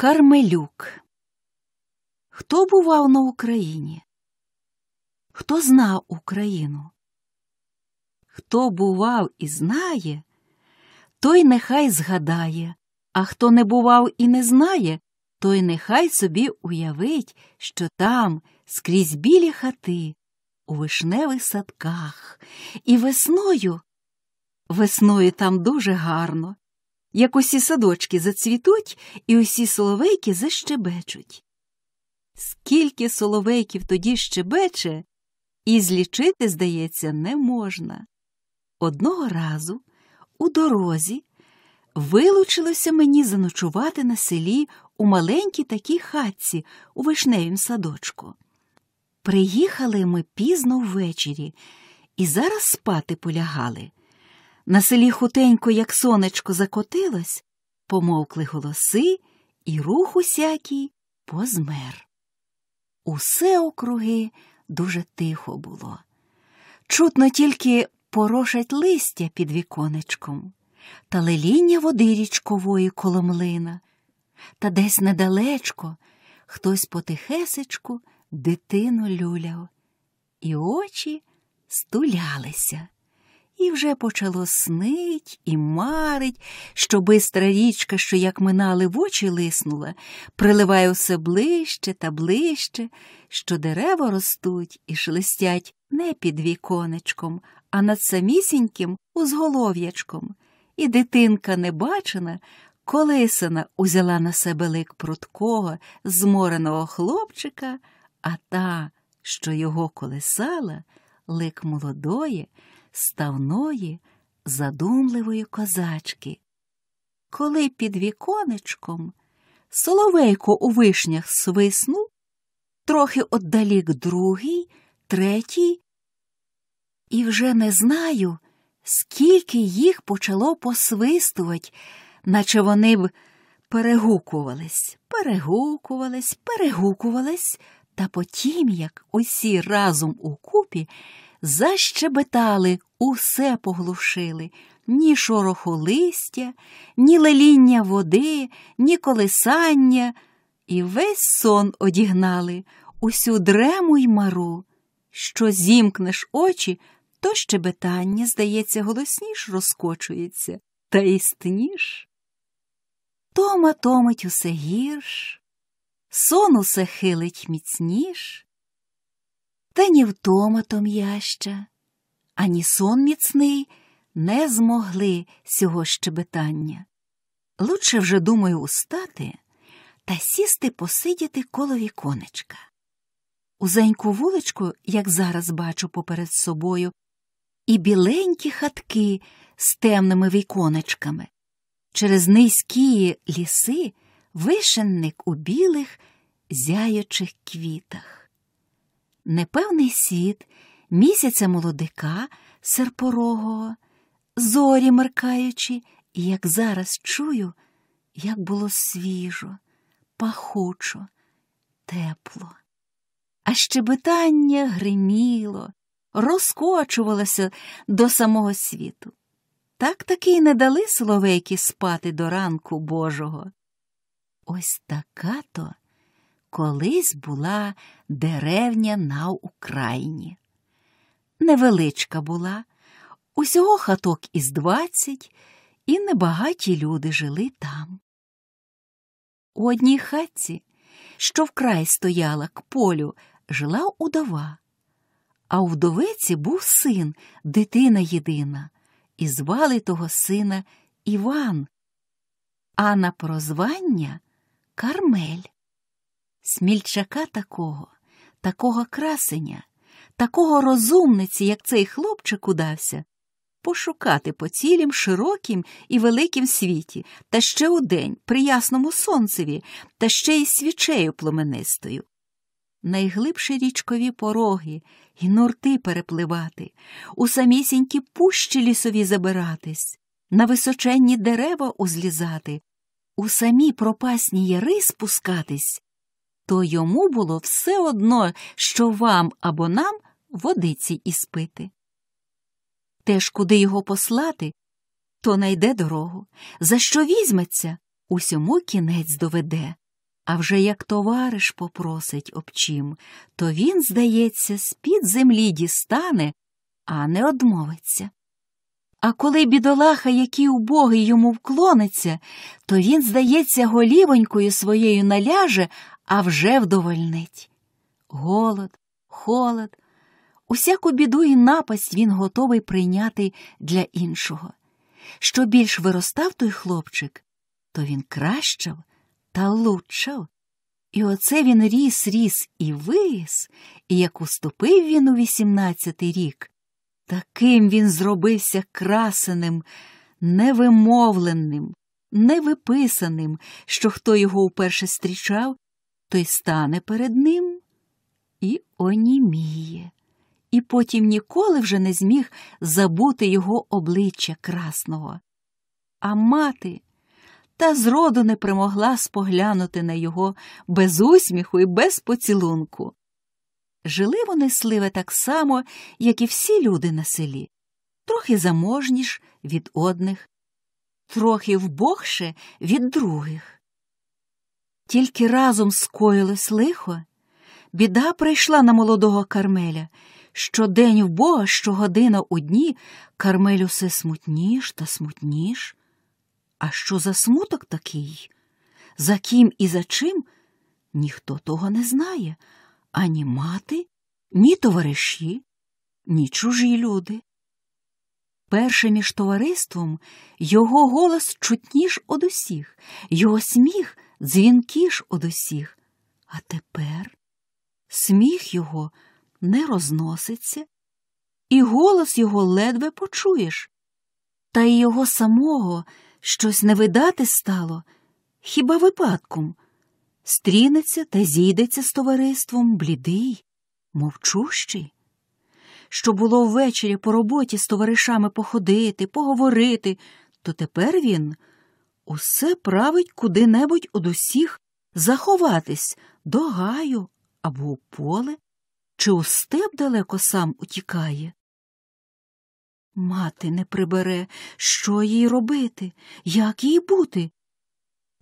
Кармелюк. Хто бував на Україні? Хто знав Україну? Хто бував і знає, той нехай згадає, а хто не бував і не знає, той нехай собі уявить, що там, скрізь білі хати, у вишневих садках, і весною, весною там дуже гарно, як усі садочки зацвітуть і усі соловейки защебечуть. Скільки соловейків тоді щебече, і злічити, здається, не можна. Одного разу у дорозі вилучилося мені заночувати на селі у маленькій такій хатці у вишневім садочку. Приїхали ми пізно ввечері і зараз спати полягали. На селі хутенько, як сонечко, закотилось, помовкли голоси, і рух усякий позмер. Усе округи дуже тихо було. Чутно тільки порошать листя під віконечком та леління води річкової коло млина, та десь недалечко хтось потихесечку дитину люляв, і очі стулялися. І вже почало снить і марить, що бистра річка, що як минали в очі лиснула, приливає все ближче та ближче, що дерева ростуть і шелестять не під віконечком, а над самісіньким узголов'ячком. І дитинка небачена, колисана узяла на себе лик прудкого, змореного хлопчика, а та, що його колисала, лик молодої ставної, задумливої козачки. Коли під віконечком соловейко у вишнях свиснув, трохи отдалік другий, третій, і вже не знаю, скільки їх почало посвистувати, наче вони б перегукувались, перегукувались, перегукувались, та потім, як усі разом укупі, защебетали, усе поглушили, ні шороху листя, ні леління води, ні колисання, і весь сон одігнали, усю дрему й мару. Що зімкнеш очі, то щебетання, здається, голосніш розкочується, та істніш. Тома томить усе гірш, сон усе хилить міцніш. Та ні втома том'яща, ані сон міцний не змогли сього щебетання. Лучше вже, думаю, устати та сісти посидіти коло віконечка. Узеньку вуличку, як зараз бачу поперед собою, і біленькі хатки з темними віконечками. Через низькі ліси вишенник у білих зяючих квітах непевний сід, місяця молодика серпорогого, зорі меркаючи, і як зараз чую, як було свіжо, пахучо, тепло. А щебетання гриміло, розкочувалося до самого світу. Так таки й не дали соловейки спати до ранку Божого. Ось така то колись була деревня на Україні. Невеличка була, усього хаток із двадцять, і небагаті люди жили там. У одній хатці, що вкрай стояла к полю, жила удова, а у вдовиці був син, дитина єдина, і звали того сина Іван, а на прозвання Кармель. Смільчака такого, такого красеня, такого розумниці, як цей хлопчик удався, пошукати по цілім широкім і великім світі, та ще у день при ясному сонцеві, та ще й свічею пломенистою. Найглибші річкові пороги і норти перепливати, у самісінькі пущі лісові забиратись, на височенні дерева узлізати, у самі пропасні яри спускатись то йому було все одно, що вам або нам водиці іспити. Теж куди його послати, то найде дорогу, за що візьметься, усьому кінець доведе. А вже як товариш попросить об чим, то він, здається, з-під землі дістане, а не одмовиться. А коли бідолаха, який убогий йому вклониться, то він, здається, голівонькою своєю наляже, а вже вдовольнить. Голод, холод, усяку біду і напасть він готовий прийняти для іншого. Що більш виростав той хлопчик, то він кращав та лучшав. І оце він ріс, ріс і виріс, і як уступив він у вісімнадцятий рік, таким він зробився красеним, невимовленим, невиписаним, що хто його вперше зустрічав, той стане перед ним і оніміє, і потім ніколи вже не зміг забути його обличчя красного. А мати та зроду не примогла споглянути на його без усміху і без поцілунку. Жили вони сливе так само, як і всі люди на селі, трохи заможніш від одних, трохи вбогше від других. Тільки разом скоїлось лихо, біда прийшла на молодого Кармеля. Щодень в Бога, щогодина у дні, Кармель усе смутніш та смутніш. А що за смуток такий? За ким і за чим? Ніхто того не знає ані мати, ні товариші, ні чужі люди. Перше між товариством його голос чутніш од усіх, його сміх дзвінкіш од усіх. А тепер сміх його не розноситься, і голос його ледве почуєш, та й його самого щось не видати стало, хіба випадком. Стрінеться та зійдеться з товариством блідий, мовчущий. Що було ввечері по роботі з товаришами походити, поговорити, то тепер він усе править куди-небудь од усіх заховатись до гаю або у поле, чи у степ далеко сам утікає. Мати не прибере, що їй робити, як їй бути.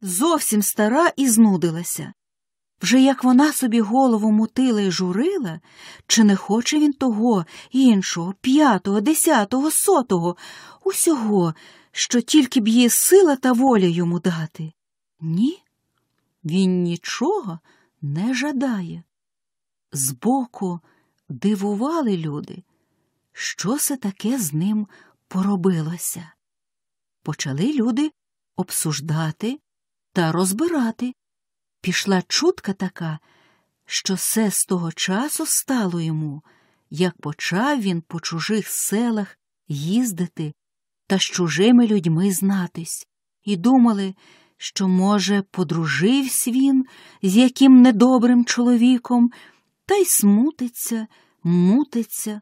Зовсім стара і знудилася. Вже як вона собі голову мутила і журила, чи не хоче він того, іншого, п'ятого, десятого, сотого, усього, що тільки б її сила та воля йому дати? Ні, він нічого не жадає. Збоку дивували люди, що це таке з ним поробилося. Почали люди обсуждати та розбирати. Пішла чутка така, що все з того часу стало йому, як почав він по чужих селах їздити та з чужими людьми знатись, і думали, що, може, подружився він з яким недобрим чоловіком, та й смутиться, мутиться.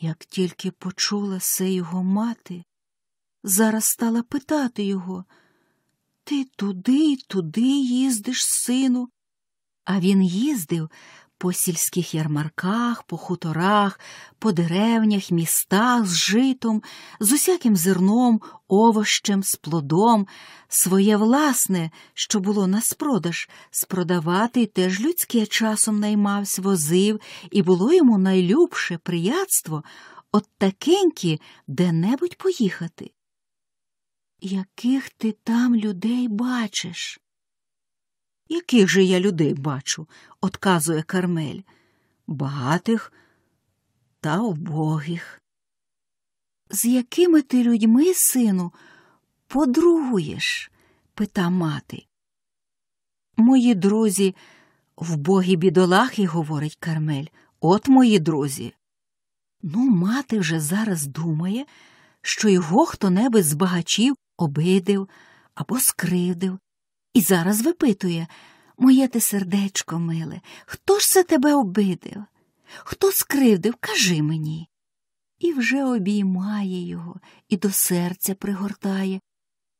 Як тільки почула се його мати, зараз стала питати його Ти туди й туди їздиш, сину. А він їздив по сільських ярмарках, по хуторах, по деревнях, містах з житом, з усяким зерном, овощем, з плодом, своє власне, що було на спродаж, спродавати теж людське часом наймався, возив, і було йому найлюбше приятство от такенькі де-небудь поїхати. Яких ти там людей бачиш? Яких же я людей бачу, отказує Кармель, багатих та убогих. З якими ти людьми, сину, подругуєш? пита мати. Мої друзі, вбогі бідолахи, говорить Кармель, от мої друзі. Ну, мати вже зараз думає, що його хто небудь з багачів обидив або скривдив, і зараз випитує Моє ти сердечко миле, хто ж це тебе обидив? Хто скривдив, кажи мені. І вже обіймає його і до серця пригортає,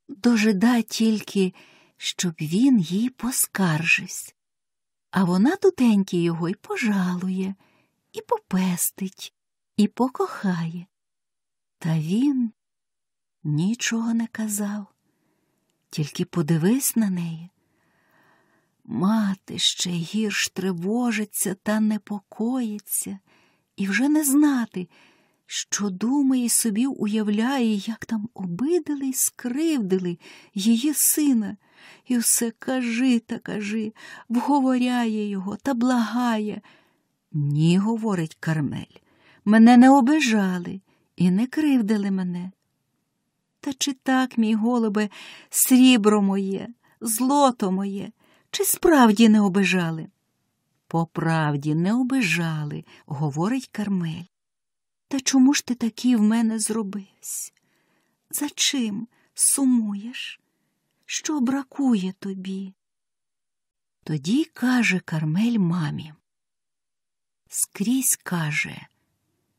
дожида тільки, щоб він їй поскаржився. А вона тутеньки його й пожалує, і попестить, і покохає. Та він нічого не казав, тільки подивись на неї. Мати ще гірш тривожиться та непокоїться, і вже не знати, що думає собі уявляє, як там обидили й скривдили її сина, і все кажи та кажи, вговоряє його та благає. Ні, говорить Кармель, мене не обижали і не кривдили мене. Та чи так, мій голубе, срібро моє, злото моє, чи справді не обижали? По правді не обижали, говорить Кармель. Та чому ж ти такий в мене зробився? За чим сумуєш? Що бракує тобі? Тоді каже Кармель мамі. Скрізь каже,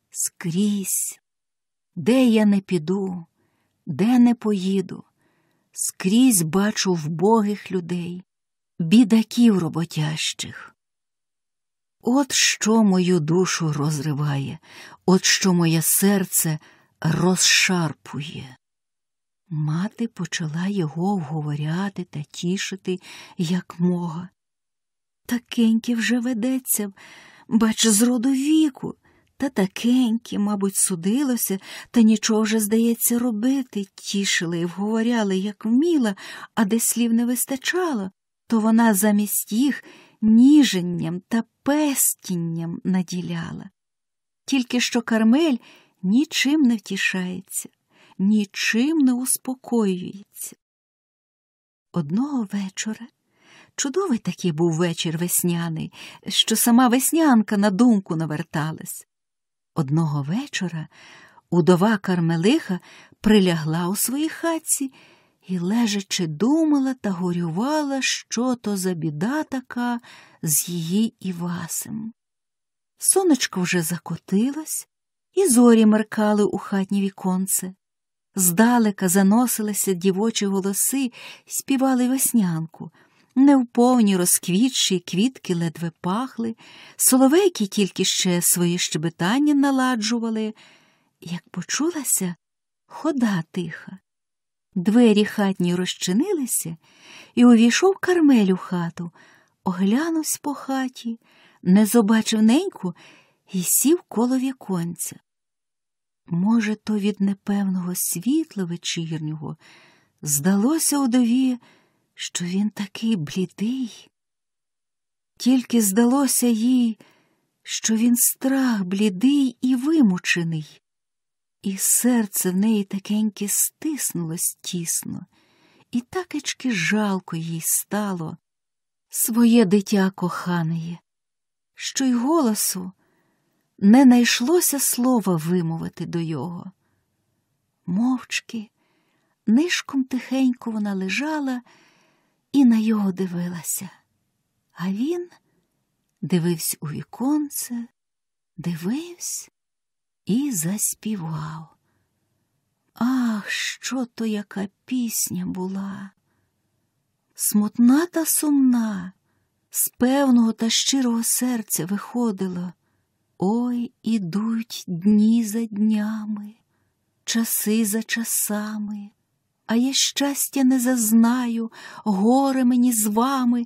скрізь, де я не піду, де не поїду, скрізь бачу вбогих людей, бідаків роботящих. От що мою душу розриває, от що моє серце розшарпує. Мати почала його вговоряти та тішити, як мога. Такеньки вже ведеться, бач, з роду віку, та такеньки, мабуть, судилося, та нічого вже, здається, робити, тішили і вговоряли, як вміла, а де слів не вистачало, то вона замість їх ніженням та пестінням наділяла. Тільки що Кармель нічим не втішається, нічим не успокоюється. Одного вечора чудовий такий був вечір весняний, що сама веснянка на думку наверталась. Одного вечора удова Кармелиха прилягла у своїй хатці і, лежачи, думала та горювала, що то за біда така з її Івасем. Сонечко вже закотилось, і зорі меркали у хатнє віконце. Здалека заносилися дівочі голоси й співали веснянку. Невповні розквітші квітки ледве пахли, соловейки тільки ще свої щебетання наладжували, як почулася хода тиха. Двері хатні розчинилися, і увійшов Кармель у хату, оглянувся по хаті, не побачив неньку і сів коло віконця. Може, то від непевного світла вечірнього здалося удові, що він такий блідий. Тільки здалося їй, що він страх блідий і вимучений, і серце в неї такеньке стиснулось тісно, і такечки жалко їй стало своє дитя коханеє, що й голосу не найшлося слова вимовити до його. Мовчки, нишком тихенько вона лежала і на його дивилася. А він дивився у віконце, дивився і заспівав. Ах, що то яка пісня була! Смутна та сумна, з певного та щирого серця виходила. Ой, ідуть дні за днями, часи за часами а я щастя не зазнаю, горе мені з вами,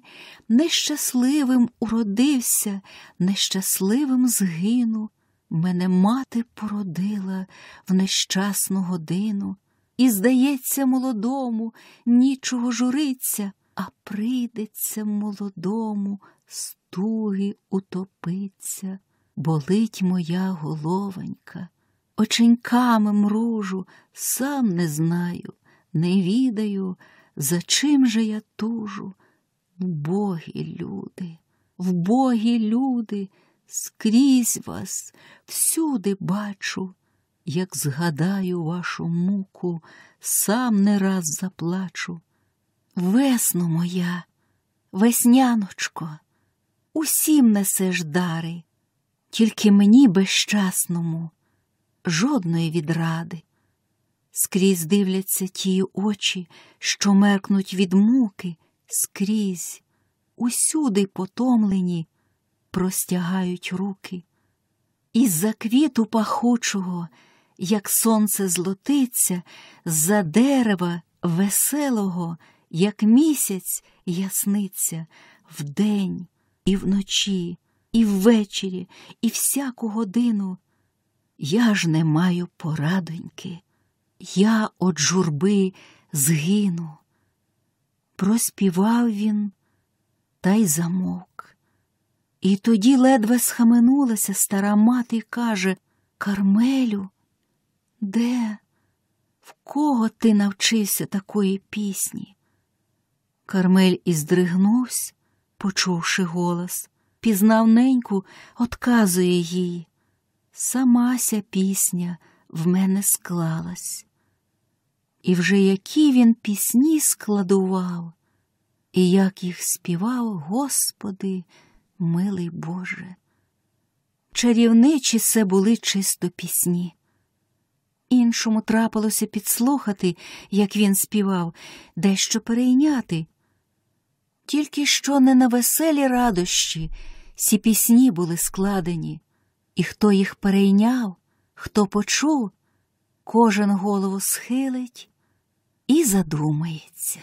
нещасливим уродився, нещасливим згину. Мене мати породила в нещасну годину, і, здається, молодому нічого журиться, а прийдеться молодому стуги утопиться, болить моя головонька, оченьками мружу, сам не знаю не відаю, за чим же я тужу. Вбогі люди, вбогі люди, скрізь вас всюди бачу, як згадаю вашу муку, сам не раз заплачу. Весно моя, весняночко, усім несеш дари, тільки мені безщасному жодної відради скрізь дивляться ті очі, що меркнуть від муки, скрізь, усюди потомлені, простягають руки. Із за квіту пахучого, як сонце злотиться, за дерева веселого як місяць ясниться вдень і вночі, і ввечері, і всяку годину. Я ж не маю порадоньки, я от журби згину. Проспівав він та й замовк. І тоді ледве схаменулася стара мати й каже Кармелю, де? В кого ти навчився такої пісні? Кармель і здригнувся, почувши голос, пізнав неньку, отказує їй. Самася пісня в мене склалась. І вже які він пісні складував, і як їх співав, Господи, милий Боже. Чарівничі це були чисто пісні. Іншому трапилося підслухати, як він співав, дещо перейняти. Тільки що не на веселі радощі ці пісні були складені, і хто їх перейняв, хто почув, кожен голову схилить і задумається.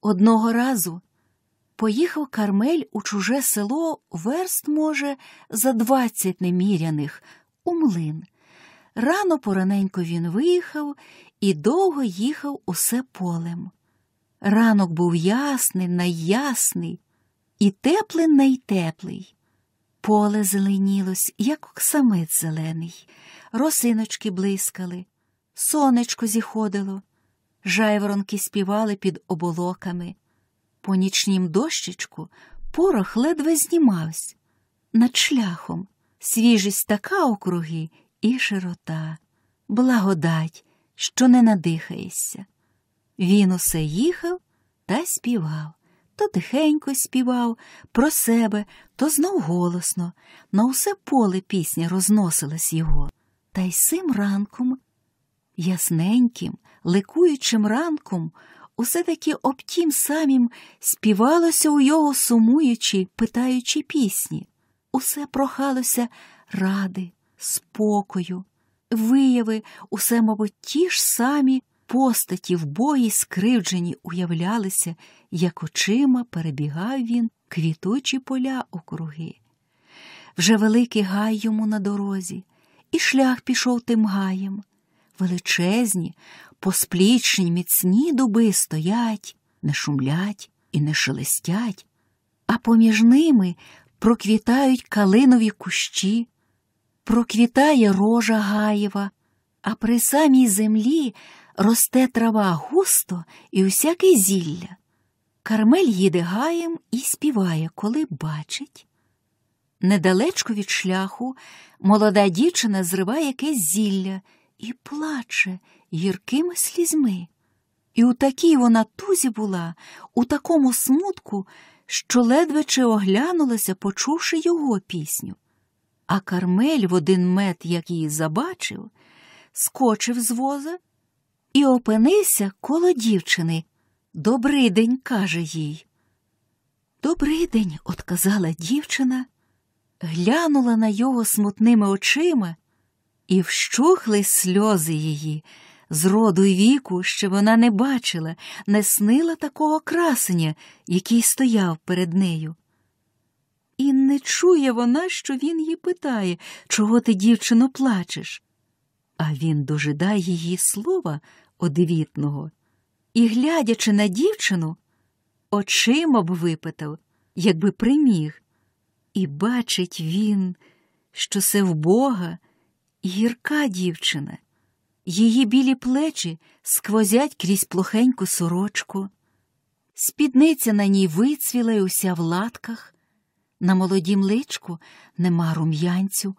Одного разу поїхав Кармель у чуже село верст, може, за двадцять неміряних, у млин. Рано пораненько він виїхав і довго їхав усе полем. Ранок був ясний, найясний, і теплий найтеплий. Поле зеленілось, як оксамит зелений, росиночки блискали, сонечко зіходило, жайворонки співали під оболоками. По нічнім дощечку порох ледве знімався. Над шляхом свіжість така округи і широта, благодать, що не надихаєшся. Він усе їхав та співав, то тихенько співав про себе, то знов голосно, на усе поле пісня розносилась його. Та й сим ранком, ясненьким, ликуючим ранком, усе таки об тім самім співалося у його сумуючі, питаючи пісні. Усе прохалося ради, спокою, вияви, усе, мабуть, ті ж самі постаті в бої скривджені уявлялися, як очима перебігав він квітучі поля округи. Вже великий гай йому на дорозі, і шлях пішов тим гаєм. Величезні, посплічні, міцні дуби стоять, не шумлять і не шелестять, а поміж ними проквітають калинові кущі, проквітає рожа гаєва, а при самій землі росте трава густо і усяке зілля. Кармель їде гаєм і співає, коли бачить. Недалечко від шляху молода дівчина зриває якесь зілля і плаче гіркими слізьми. І у такій вона тузі була, у такому смутку, що ледве чи оглянулася, почувши його пісню. А Кармель в один мет, як її забачив, скочив з воза і опинився коло дівчини. Добрий день, каже їй. Добрий день, отказала дівчина, глянула на його смутними очима, і вщухли сльози її. З роду й віку, що вона не бачила, не снила такого красення, який стояв перед нею. І не чує вона, що він її питає, чого ти, дівчино, плачеш. А він дожидає її слова одвітного і, глядячи на дівчину, очима б випитав, якби приміг. І бачить він, що це в Бога гірка дівчина. Її білі плечі сквозять крізь плохеньку сорочку, спідниця на ній вицвіла й уся в латках, на молодім личку нема рум'янцю,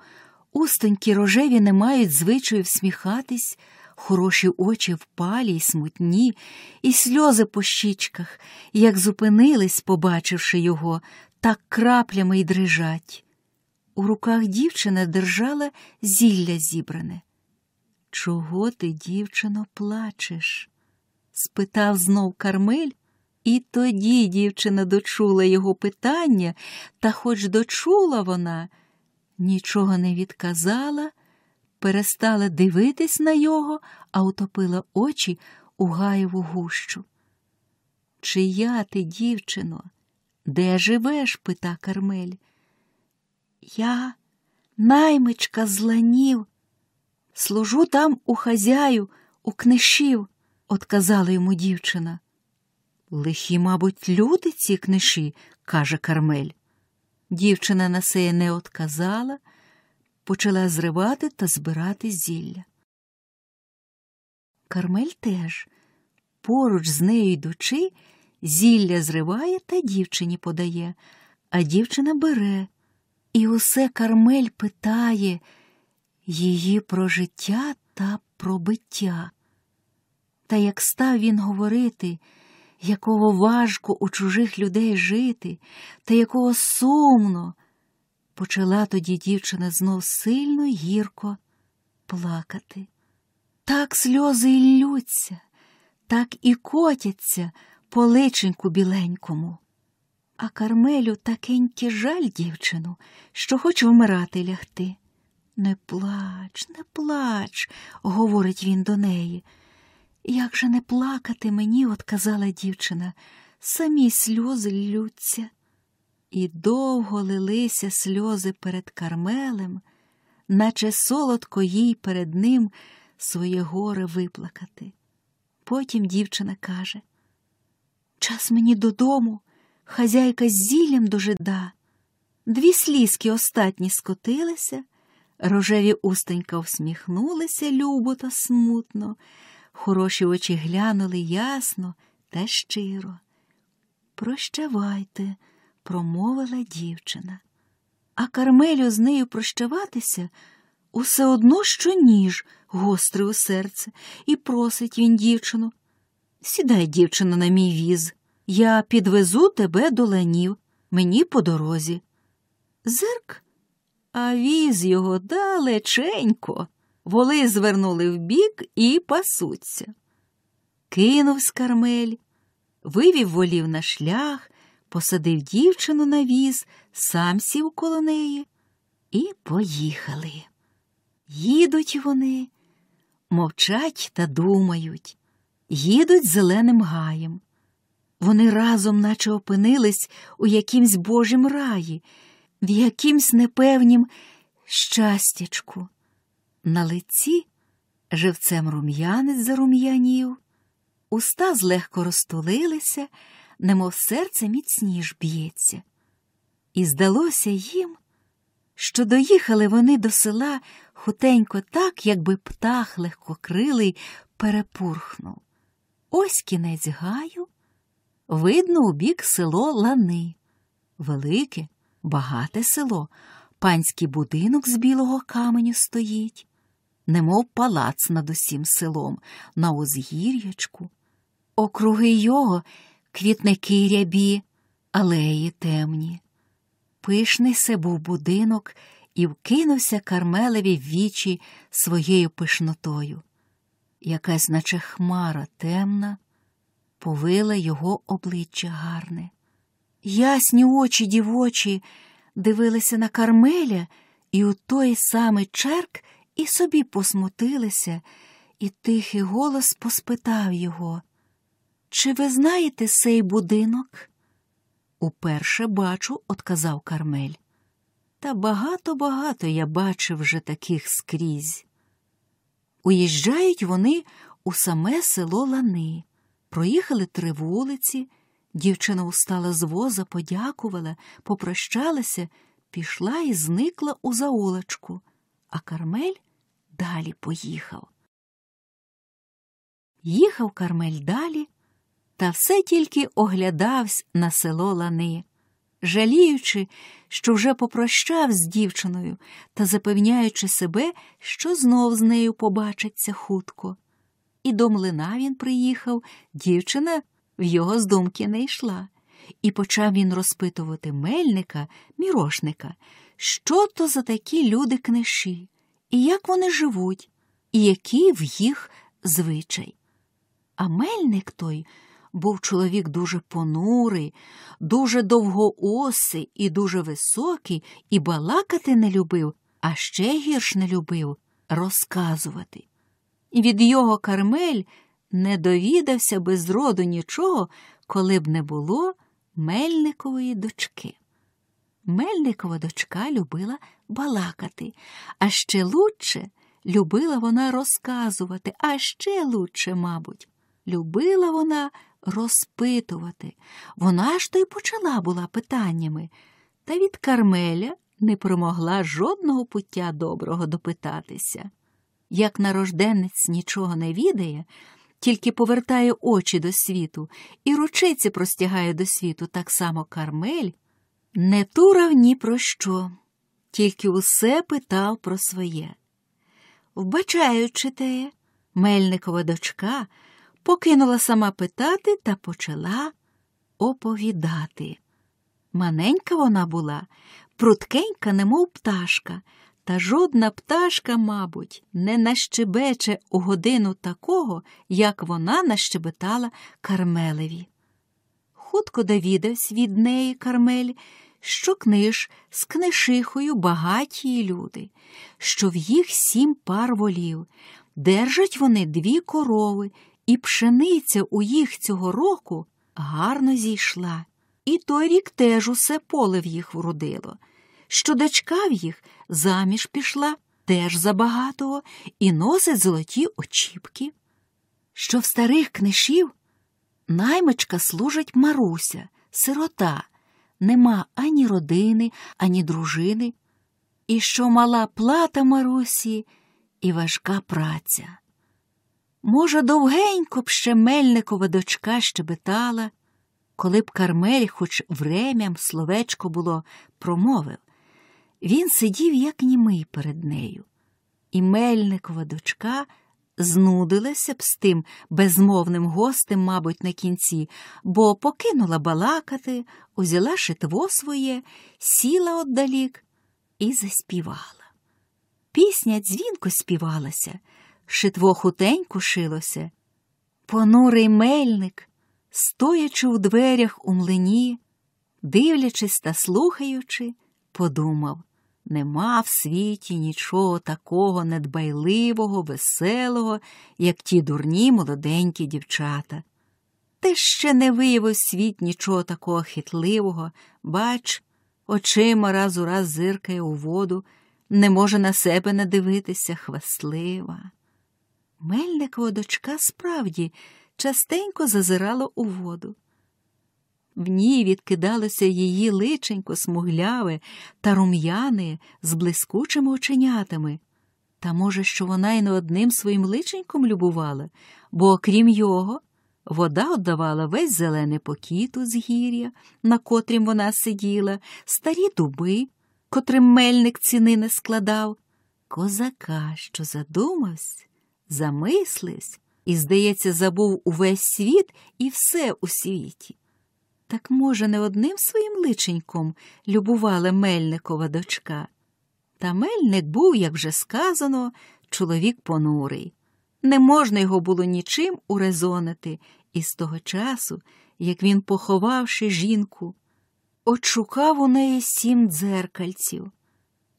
устонькі рожеві не мають звичаю всміхатись, хороші очі впалі й смутні, і сльози по щічках, як зупинились, побачивши його, так краплями й дрижать. У руках дівчина держала зілля зібране. Чого ти, дівчино, плачеш? спитав знов Кармель, і тоді дівчина дочула його питання, та, хоч дочула вона, нічого не відказала, перестала дивитись на його, а утопила очі у гаєву гущу. Чия ти, дівчино? Де живеш? пита Кармель. Я наймичка з ланів. Служу там у хазяю, у книшів, отказала йому дівчина. Лихі, мабуть, люди ці книші, каже Кармель. Дівчина на сеє не отказала, почала зривати та збирати зілля. Кармель теж, поруч з нею йдучи, зілля зриває та дівчині подає, а дівчина бере. І усе Кармель питає її про життя та про биття. Та як став він говорити, якого важко у чужих людей жити, та якого сумно, почала тоді дівчина знов сильно гірко плакати. Так сльози й ллються, так і котяться по личеньку біленькому. А Кармелю такеньки жаль дівчину, що хоч вмирати лягти. Не плач, не плач, говорить він до неї. Як же не плакати мені, отказала дівчина, самі сльози ллються. І довго лилися сльози перед Кармелем, наче солодко їй перед ним своє горе виплакати. Потім дівчина каже Час мені додому, хазяйка з зіллям дожида. Дві слізки остатні скотилися, рожеві устенька всміхнулися любо та смутно, хороші очі глянули ясно та щиро. Прощавайте, промовила дівчина. А Кармелю з нею прощаватися усе одно, що ніж гострий у серце, і просить він дівчину. Сідай, дівчино, на мій віз. Я підвезу тебе до ланів, мені по дорозі. Зирк, а віз його далеченько. Воли звернули вбік і пасуться. Кинув скармель, вивів волів на шлях, посадив дівчину на віз, сам сів коло неї і поїхали. Їдуть вони, мовчать та думають, їдуть зеленим гаєм. Вони разом, наче опинились у якимсь божім раї, в якимсь непевнім щастячку. На лиці живцем рум'янець зарум'янів, уста злегко розтулилися, немов серце міцніш б'ється. І здалося їм, що доїхали вони до села хутенько так, якби птах легкокрилий перепурхнув. Ось кінець гаю, видно у бік село Лани, велике, багате село, панський будинок з білого каменю стоїть, немов палац над усім селом, на узгір'ячку, округи його квітники рябі, алеї темні. Пишний се був будинок і вкинувся Кармелеві в вічі своєю пишнотою. Якась, наче хмара темна, повила його обличчя гарне. Ясні очі дівочі дивилися на Кармеля, і у той самий черк і собі посмутилися, і тихий голос поспитав його Чи ви знаєте сей будинок? Уперше бачу, отказав Кармель. Та багато-багато я бачив вже таких скрізь. Уїжджають вони у саме село Лани, проїхали три вулиці, дівчина устала з воза, подякувала, попрощалася, пішла і зникла у заулочку, а Кармель далі поїхав. Їхав Кармель далі, та все тільки оглядався на село Лани, жаліючи, що вже попрощав з дівчиною та запевняючи себе, що знов з нею побачиться хутко. І до млина він приїхав, дівчина в його з думки не йшла, і почав він розпитувати мельника, мірошника, що то за такі люди книші, і як вони живуть, і який в їх звичай. А мельник той був чоловік дуже понурий, дуже довгоосий і дуже високий, і балакати не любив, а ще гірш не любив розказувати. І від його кармель не довідався би зроду нічого, коли б не було Мельникової дочки. Мельникова дочка любила балакати, а ще лучше любила вона розказувати, а ще лучше, мабуть, любила вона розпитувати. Вона ж то й почала була питаннями, та від Кармеля не промогла жодного пуття доброго допитатися. Як нарожденець нічого не відає, тільки повертає очі до світу і ручиці простягає до світу, так само Кармель не турав ні про що, тільки усе питав про своє. Вбачаючи те, Мельникова дочка покинула сама питати та почала оповідати. Маненька вона була, пруткенька, немов пташка, та жодна пташка, мабуть, не нащебече у годину такого, як вона нащебетала Кармелеві. Хутко довідався від неї Кармель, що книж з книшихою багаті люди, що в їх сім пар волів, держать вони дві корови, і пшениця у їх цього року гарно зійшла. І той рік теж усе поле в їх вродило, що дочка в їх заміж пішла теж забагатого і носить золоті очіпки, що в старих книшів наймичка служить Маруся, сирота, нема ані родини, ані дружини, і що мала плата Марусі і важка праця. Може, довгенько б ще Мельникова дочка щебетала, коли б Кармель хоч врем'ям словечко було промовив. Він сидів, як німий перед нею, і Мельникова дочка знудилася б з тим безмовним гостем, мабуть, на кінці, бо покинула балакати, узяла шитво своє, сіла отдалік і заспівала. Пісня дзвінко співалася, шитво хутенько шилося. Понурий мельник, стоячи у дверях у млині, дивлячись та слухаючи, подумав нема в світі нічого такого недбайливого, веселого, як ті дурні молоденькі дівчата. Ти ще не виявив світ нічого такого хитливого, бач, очима раз у раз зиркає у воду, не може на себе надивитися хвастлива. Мельникова дочка справді частенько зазирала у воду. В ній відкидалося її личенько смугляве та рум'яне з блискучими оченятами. Та, може, що вона й не одним своїм личеньком любувала, бо, окрім його, вода отдавала весь зелений покіт з гір'я, на котрім вона сиділа, старі дуби, котрим мельник ціни не складав, козака, що задумався, замислився і, здається, забув увесь світ і все у світі. Так, може, не одним своїм личеньком любувала Мельникова дочка. Та Мельник був, як вже сказано, чоловік понурий. Не можна його було нічим урезонити, і з того часу, як він, поховавши жінку, отшукав у неї сім дзеркальців,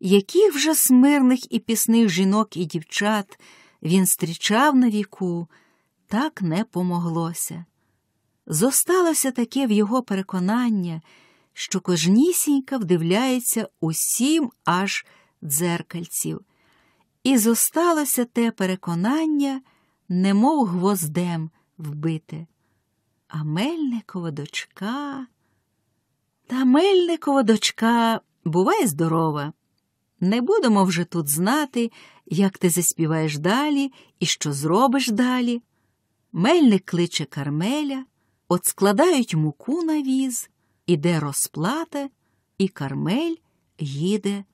яких вже смирних і пісних жінок і дівчат він зустрічав на віку, так не помоглося. Зосталося таке в його переконання, що кожнісінька вдивляється усім аж дзеркальців, і зосталося те переконання, немов гвоздем вбите. А Мельникова дочка. Та Мельникова дочка буває здорова. Не будемо вже тут знати, як ти заспіваєш далі і що зробиш далі. Мельник кличе Кармеля. От складають муку на віз, іде розплата, і Кармель їде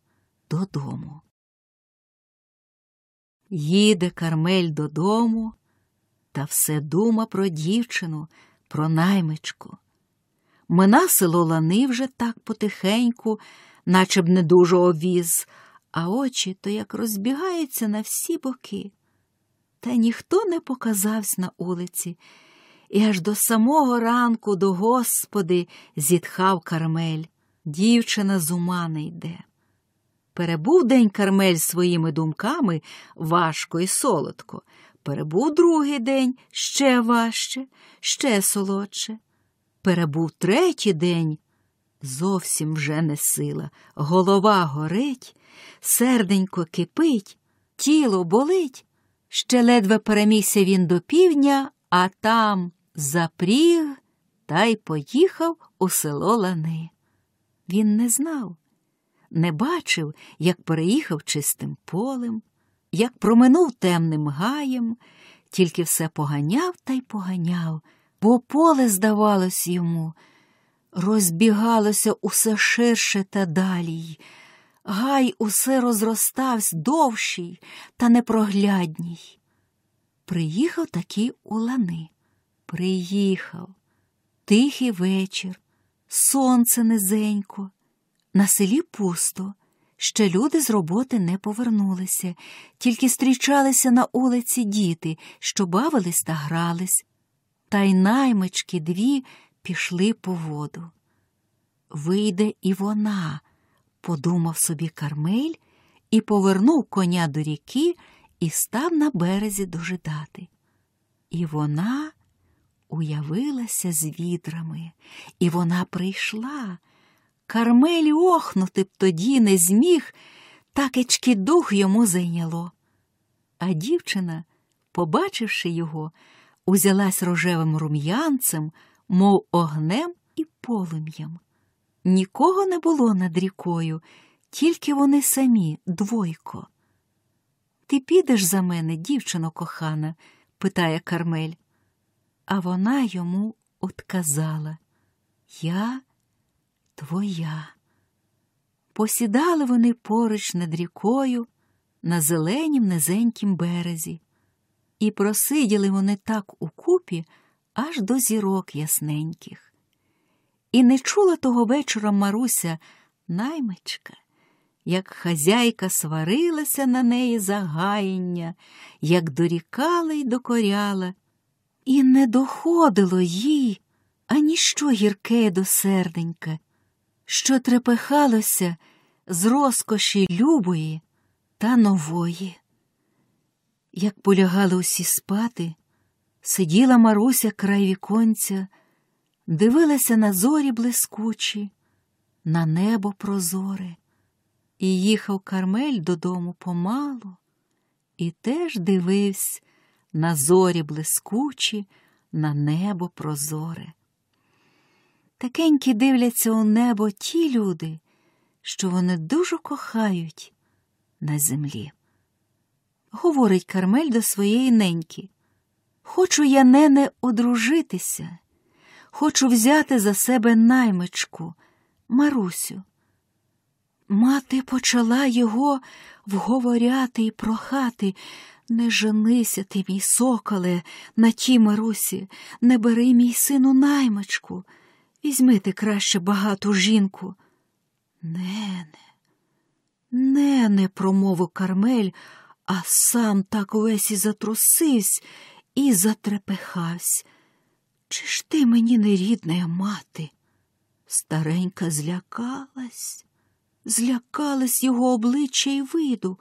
додому. Їде Кармель додому, та все дума про дівчину, про наймичку. Мина село лани вже так потихеньку, наче б не дуже овіз, а очі то як розбігаються на всі боки. Та ніхто не показався на улиці і аж до самого ранку до Господи зітхав Кармель. Дівчина з ума не йде. Перебув день Кармель своїми думками важко і солодко, Перебув другий день ще важче, ще солодше. Перебув третій день. Зовсім вже не сила. Голова горить, серденько кипить, тіло болить. Ще ледве перемігся він до півдня, а там запріг та й поїхав у село Лани. Він не знав, не бачив, як переїхав чистим полем, як проминув темним гаєм, тільки все поганяв та й поганяв, бо поле, здавалось йому, розбігалося усе ширше та далі. Гай усе розростався довший та непроглядній. Приїхав таки у лани. Приїхав. Тихий вечір, сонце низенько. На селі пусто. Ще люди з роботи не повернулися, тільки зустрічалися на улиці діти, що бавились та грались. Та й наймички дві пішли по воду. Вийде і вона, подумав собі Кармель і повернув коня до ріки і став на березі дожидати. І вона уявилася з відрами, і вона прийшла. Кармель охнути б тоді не зміг, такечки дух йому зайняло. А дівчина, побачивши його, узялась рожевим рум'янцем, мов огнем і полум'ям. Нікого не було над рікою, тільки вони самі, двойко. Ти підеш за мене, дівчино кохана? питає Кармель. А вона йому отказала Я твоя. Посідали вони поруч над рікою на зеленім низенькім березі, і просиділи вони так укупі аж до зірок ясненьких. І не чула того вечора Маруся наймичка, як хазяйка сварилася на неї за гаяння, як дорікала й докоряла, і не доходило їй аніщо гірке до серденька, що трепехалося з розкоші любої та нової. Як полягали усі спати, сиділа Маруся край віконця, дивилася на зорі блискучі, на небо прозоре, і їхав Кармель додому помалу, і теж дивився на зорі блискучі, на небо прозоре. Такенькі дивляться у небо ті люди, що вони дуже кохають на землі. Говорить Кармель до своєї неньки. Хочу я, нене, одружитися, хочу взяти за себе наймичку, Марусю. Мати почала його вговоряти і прохати. Не женися ти, мій соколе, на тій Марусі, не бери мій сину наймичку, візьми ти краще багату жінку. Нене, нене, промовив Кармель, а сам так увесь і затрусився і затрепехався. Чи ж ти мені не рідна мати? Старенька злякалась, злякалась його обличчя й виду.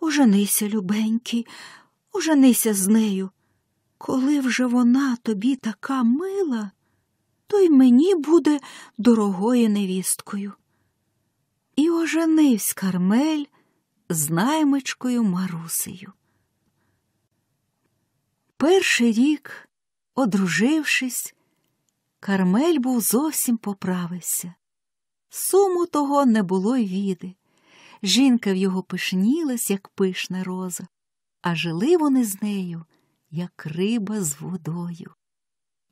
Оженися, любенький, оженися з нею. Коли вже вона тобі така мила, то й мені буде дорогою невісткою. І оженивсь Кармель з наймичкою Марусею. Перший рік, одружившись, Кармель був зовсім поправився. Суму того не було й віди. Жінка в його пишнілась, як пишна роза, а жили вони з нею, як риба з водою.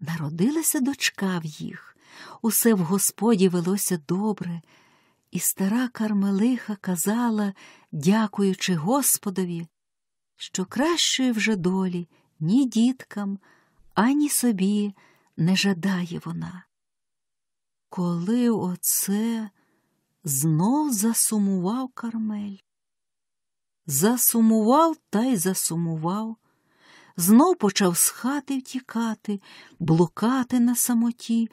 Народилася дочка в їх, усе в господі велося добре, і стара Кармелиха казала, дякуючи Господові, що кращої вже долі ні діткам, ані собі не жадає вона. Коли оце знов засумував Кармель. Засумував та й засумував, знов почав з хати втікати, блукати на самоті,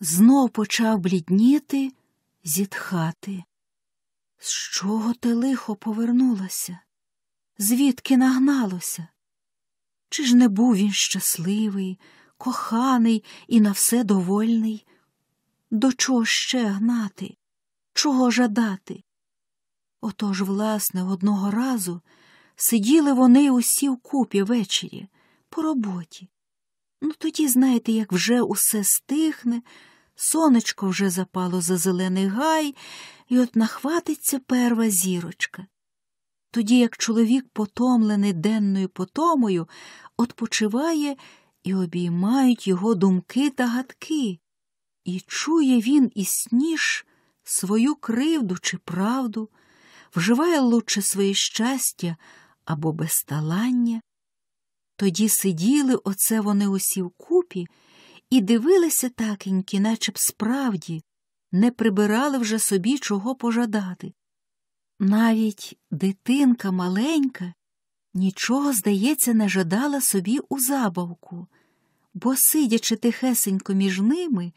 знов почав блідніти, зітхати. З чого те лихо повернулося? Звідки нагналося? Чи ж не був він щасливий, коханий і на все довольний? До чого ще гнати? Чого жадати? Отож, власне, одного разу сиділи вони усі вкупі ввечері, по роботі. Ну, тоді, знаєте, як вже усе стихне, сонечко вже запало за зелений гай, і от нахватиться перва зірочка. Тоді, як чоловік, потомлений денною потомою, отпочиває і обіймають його думки та гадки, і чує він і сніж свою кривду чи правду, вживає лучше своє щастя або безталання. Тоді сиділи оце вони усі вкупі і дивилися такенькі, наче б справді не прибирали вже собі чого пожадати. Навіть дитинка маленька нічого, здається, не жадала собі у забавку, бо, сидячи тихесенько між ними,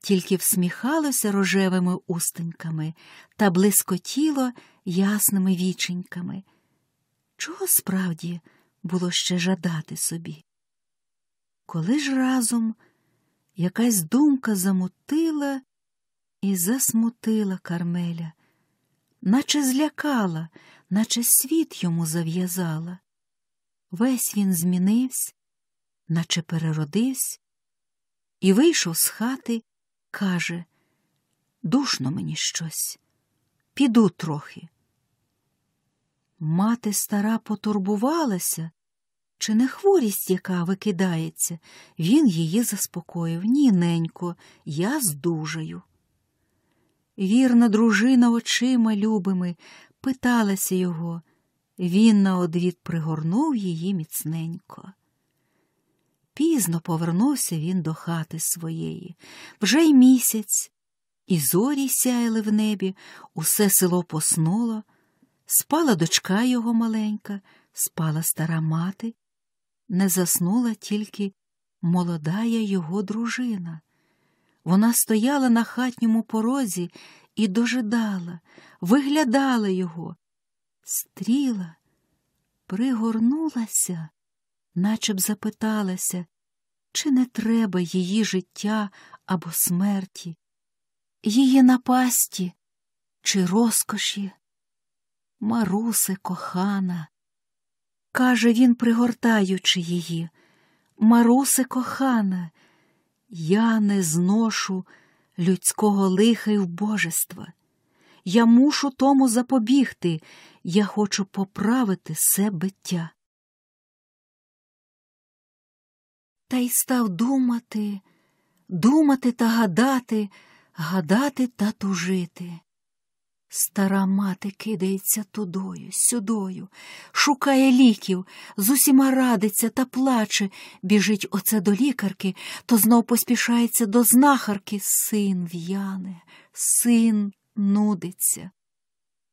тільки всміхалося рожевими устеньками та блискотіло ясними віченьками. Чого справді було ще жадати собі? Коли ж разом якась думка замутила і засмутила Кармеля, наче злякала, наче світ йому зав'язала. Весь він змінився, наче переродився, і вийшов з хати, каже Душно мені щось, піду трохи. Мати стара потурбувалася, чи не хворість, яка викидається, він її заспокоїв. Ні, ненько, я здужаю. Вірна дружина очима любими питалася його, він на одвід пригорнув її міцненько. Пізно повернувся він до хати своєї, вже й місяць, і зорі сяяли в небі, усе село поснуло, спала дочка його маленька, спала стара мати, не заснула тільки молодая його дружина. Вона стояла на хатньому порозі і дожидала, виглядала його, стріла, пригорнулася, наче б запиталася, чи не треба її життя або смерті, її напасті чи розкоші. Марусе кохана, каже він, пригортаючи її, Марусе кохана, я не зношу людського лиха й вбожества. Я мушу тому запобігти, я хочу поправити се биття. Та й став думати, думати та гадати, гадати та тужити. Стара мати кидається тудою, сюдою, шукає ліків, з усіма радиться та плаче, біжить оце до лікарки, то знов поспішається до знахарки. Син в'яне, син нудиться.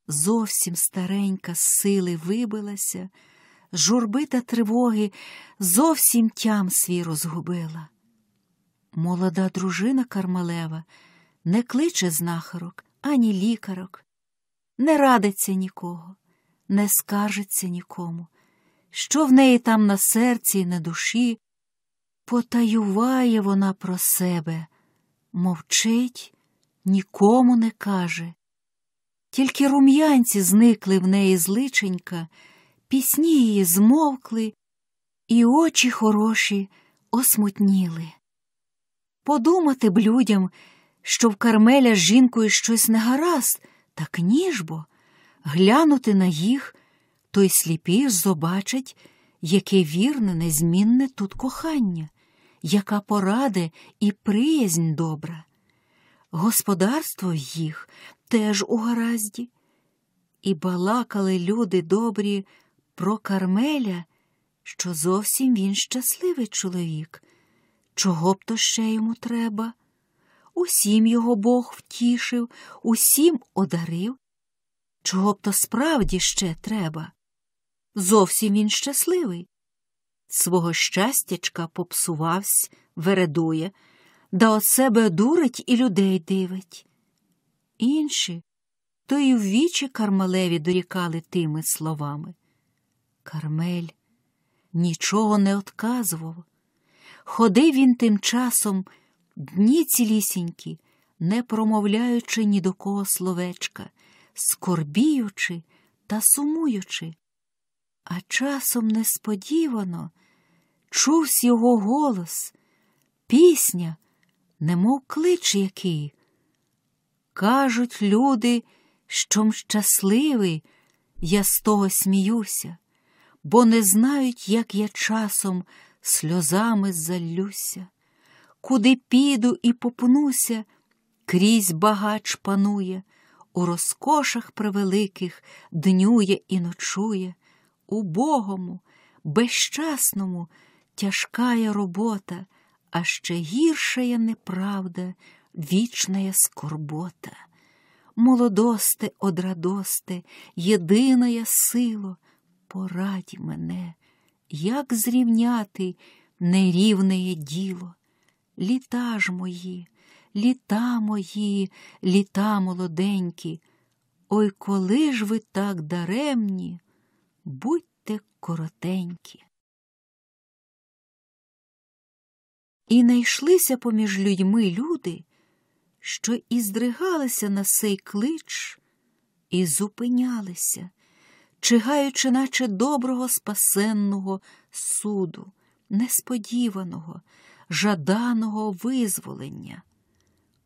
Зовсім старенька сили вибилася, журби та тривоги зовсім тям свій розгубила. Молода дружина Кармалева не кличе знахарок ані лікарок, не радиться нікого, не скаржиться нікому, що в неї там на серці і на душі, потаюває вона про себе, мовчить, нікому не каже. Тільки рум'янці зникли в неї з личенька, пісні її змовкли, і очі хороші осмутніли. Подумати б людям, що в Кармеля з жінкою щось негаразд, так ніж бо, глянути на їх, той сліпі ж яке вірне, незмінне тут кохання, яка пораде і приязнь добра. Господарство їх теж у гаразді. І балакали люди добрі про Кармеля, що зовсім він щасливий чоловік. Чого б то ще йому треба? Усім його Бог втішив, усім одарив. Чого б то справді ще треба? Зовсім він щасливий. Свого щастячка попсувавсь, вередує, да от себе дурить і людей дивить. Інші то й вічі Кармелеві дорікали тими словами. Кармель, нічого не отказував. Ходив він тим часом дні цілісінькі, не промовляючи ні до кого словечка, скорбіючи та сумуючи. А часом несподівано чувсь його голос, пісня, немов клич який. Кажуть люди, що щасливий, я з того сміюся, бо не знають, як я часом сльозами заллюся. Куди піду і попнуся, крізь багач панує, у розкошах превеликих днює і ночує, убогому, безщасному тяжкая робота, а ще гіршая неправда, вічная скорбота. Молодосте, одрадосте, єдиная сило, порадь мене, як зрівняти нерівне діло. Літа ж мої, літа мої, літа молоденькі, ой коли ж ви так даремні, будьте коротенькі. І найшлися поміж людьми люди, що і здригалися на сей клич, і зупинялися, чигаючи, наче доброго спасенного суду, несподіваного, жаданого визволення.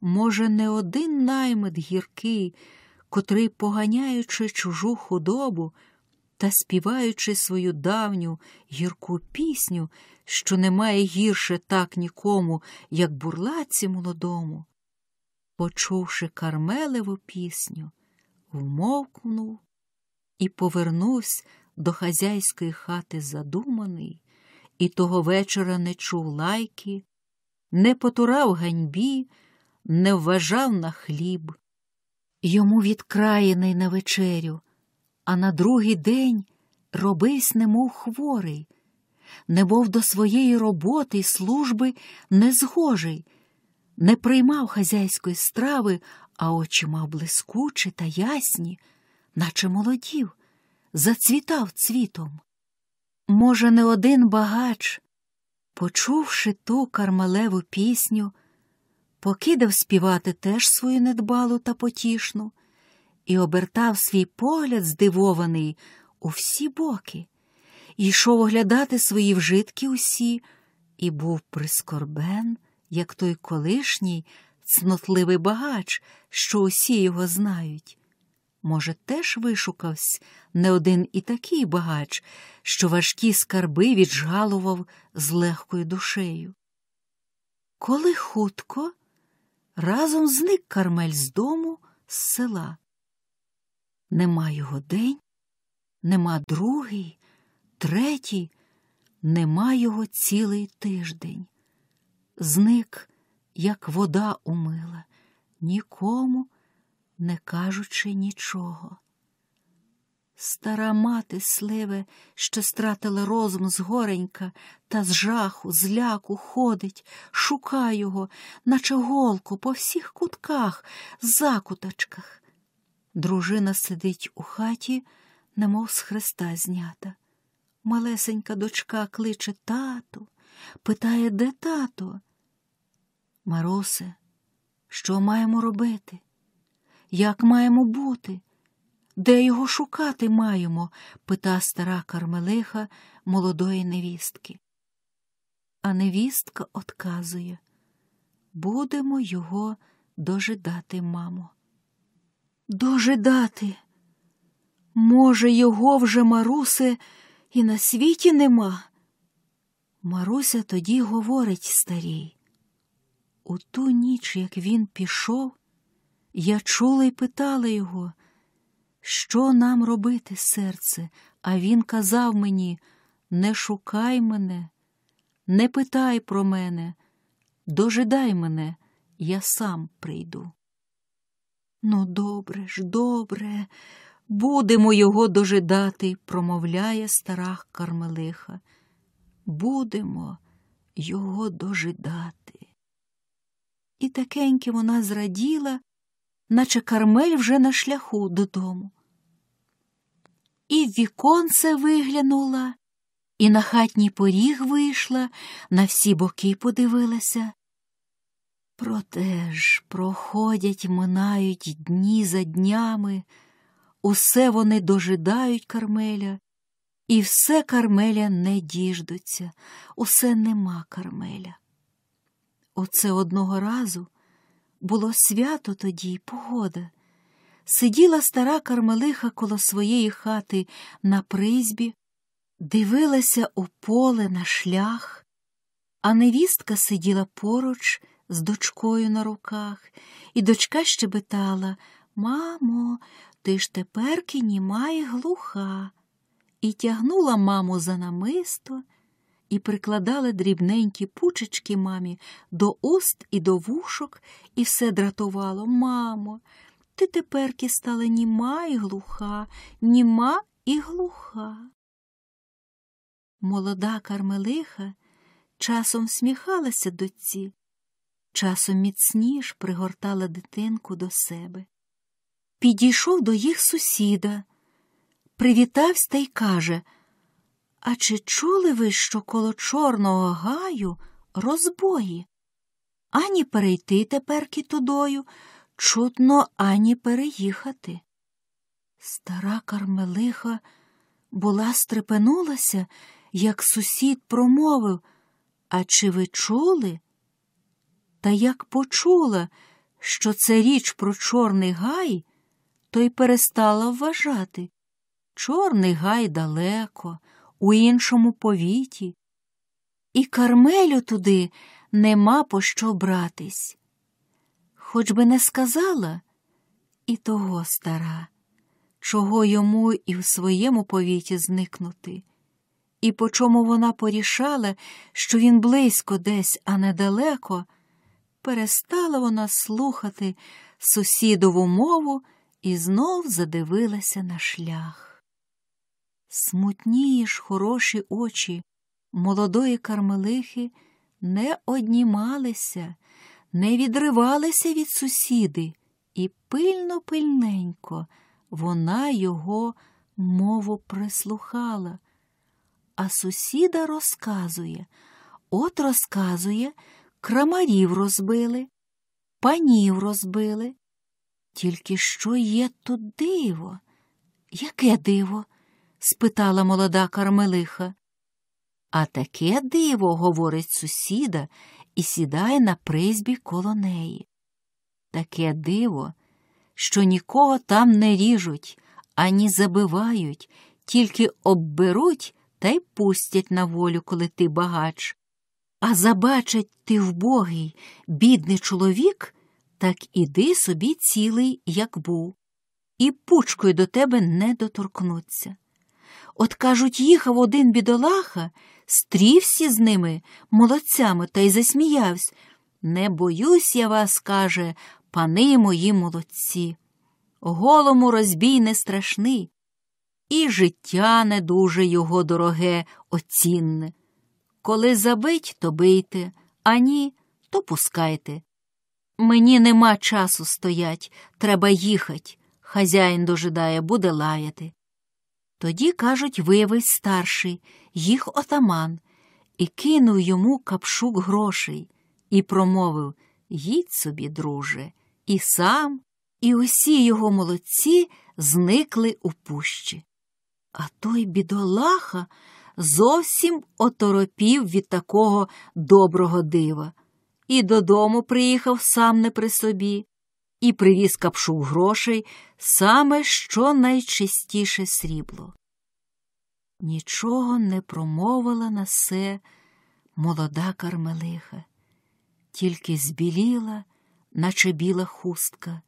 Може, не один наймит гіркий, котрий, поганяючи чужу худобу та співаючи свою давню гірку пісню, що немає гірше так нікому, як бурлаці молодому, почувши Кармелеву пісню, вмовкнув і повернувся до хазяйської хати задуманий, і того вечора не чув лайки, не потурав ганьбі, не вважав на хліб. Йому відкраєний на вечерю, а на другий день робись, немов хворий, не був до своєї роботи й служби незгожий, не приймав хазяйської страви, а очі мав блискучі та ясні, наче молодів, зацвітав цвітом. Може, не один багач, почувши ту кармалеву пісню, покидав співати теж свою недбалу та потішну і обертав свій погляд здивований у всі боки, йшов оглядати свої вжитки усі, і був прискорбен, як той колишній цнотливий багач, що усі його знають. Може, теж вишукався не один і такий багач, що важкі скарби віджалував з легкою душею. Коли хутко разом зник Кармель з дому, з села. Нема його день, нема другий, третій, нема його цілий тиждень. Зник, як вода умила, нікому не кажучи нічого. Стара мати сливе, що стратила розум згоренька, та з жаху, з ляку ходить, шука його, наче голку по всіх кутках, закуточках. Дружина сидить у хаті, немов з хреста знята. Малесенька дочка кличе тату, питає, де тато. Марусе, що маємо робити? Як маємо бути? Де його шукати маємо? пита стара кармелиха молодої невістки. А невістка отказує будемо його дожидати, мамо. Дожидати. Може, його вже, Марусе, і на світі нема. Маруся тоді говорить старій. У ту ніч, як він пішов, я чула й питала його, що нам робити, серце, а він казав мені не шукай мене, не питай про мене, дожидай мене, я сам прийду. Ну, добре ж, добре, будемо його дожидати, промовляє стара Кармелиха. Будемо його дожидати. І такеньки вона зраділа, наче Кармель вже на шляху додому. І в віконце виглянула, і на хатній поріг вийшла, на всі боки подивилася. Проте ж проходять, минають дні за днями, усе вони дожидають Кармеля, і все Кармеля не діждуться, усе нема Кармеля. Оце одного разу було свято тоді погода. Сиділа стара Кармелиха коло своєї хати на призбі, дивилася у поле на шлях, а невістка сиділа поруч з дочкою на руках, і дочка щебетала Мамо, ти ж тепер німа глуха, і тягнула маму за намисто і прикладала дрібненькі пучечки мамі до уст і до вушок, і все дратувало. Мамо, ти теперки стала німа і глуха, німа і глуха. Молода Кармелиха часом сміхалася дочці, часом міцніш пригортала дитинку до себе. Підійшов до їх сусіда, привітався та й каже А чи чули ви, що коло Чорного гаю розбої? Ані перейти теперки тудою, чутно ані переїхати. Стара Кармелиха була стрепенулася, як сусід промовив А чи ви чули? Та як почула, що це річ про Чорний гай, то й перестала вважати. Чорний гай далеко, у іншому повіті, і Кармелю туди нема по що братись. Хоч би не сказала і того стара, чого йому і в своєму повіті зникнути, і по чому вона порішала, що він близько десь, а недалеко, перестала вона слухати сусідову мову і знов задивилася на шлях. Смутні ж хороші очі молодої кармелихи не однімалися, не відривалися від сусіди, і пильно пильненько вона його мову прислухала. А сусіда розказує, от розказує, крамарів розбили, панів розбили. Тільки що є тут диво? Яке диво? Спитала молода Кармелиха. А таке диво, говорить сусіда, і сідає на призбі коло неї. Таке диво, що нікого там не ріжуть, ані забивають, тільки обберуть та й пустять на волю, коли ти багач. А забачать ти вбогий, бідний чоловік, так іди собі цілий, як був, і пучкою до тебе не доторкнуться. От, кажуть, їхав один бідолаха, стрівся з ними, молодцями, та й засміявся. Не боюсь я вас, каже, пани мої молодці. Голому розбій не страшний, і життя не дуже його дороге, оцінне. Коли забить, то бийте, а ні, то пускайте. Мені нема часу стоять, треба їхать. Хазяїн дожидає, буде лаяти. Тоді, кажуть, виявився старший, їх отаман, і кинув йому капшук грошей і промовив Їдь собі, друже, і сам, і усі його молодці зникли у пущі. А той бідолаха зовсім оторопів від такого доброго дива, і додому приїхав сам не при собі, і привіз капшук грошей саме що найчистіше срібло. Нічого не промовила на се молода Кармелиха, тільки збіліла, наче біла хустка,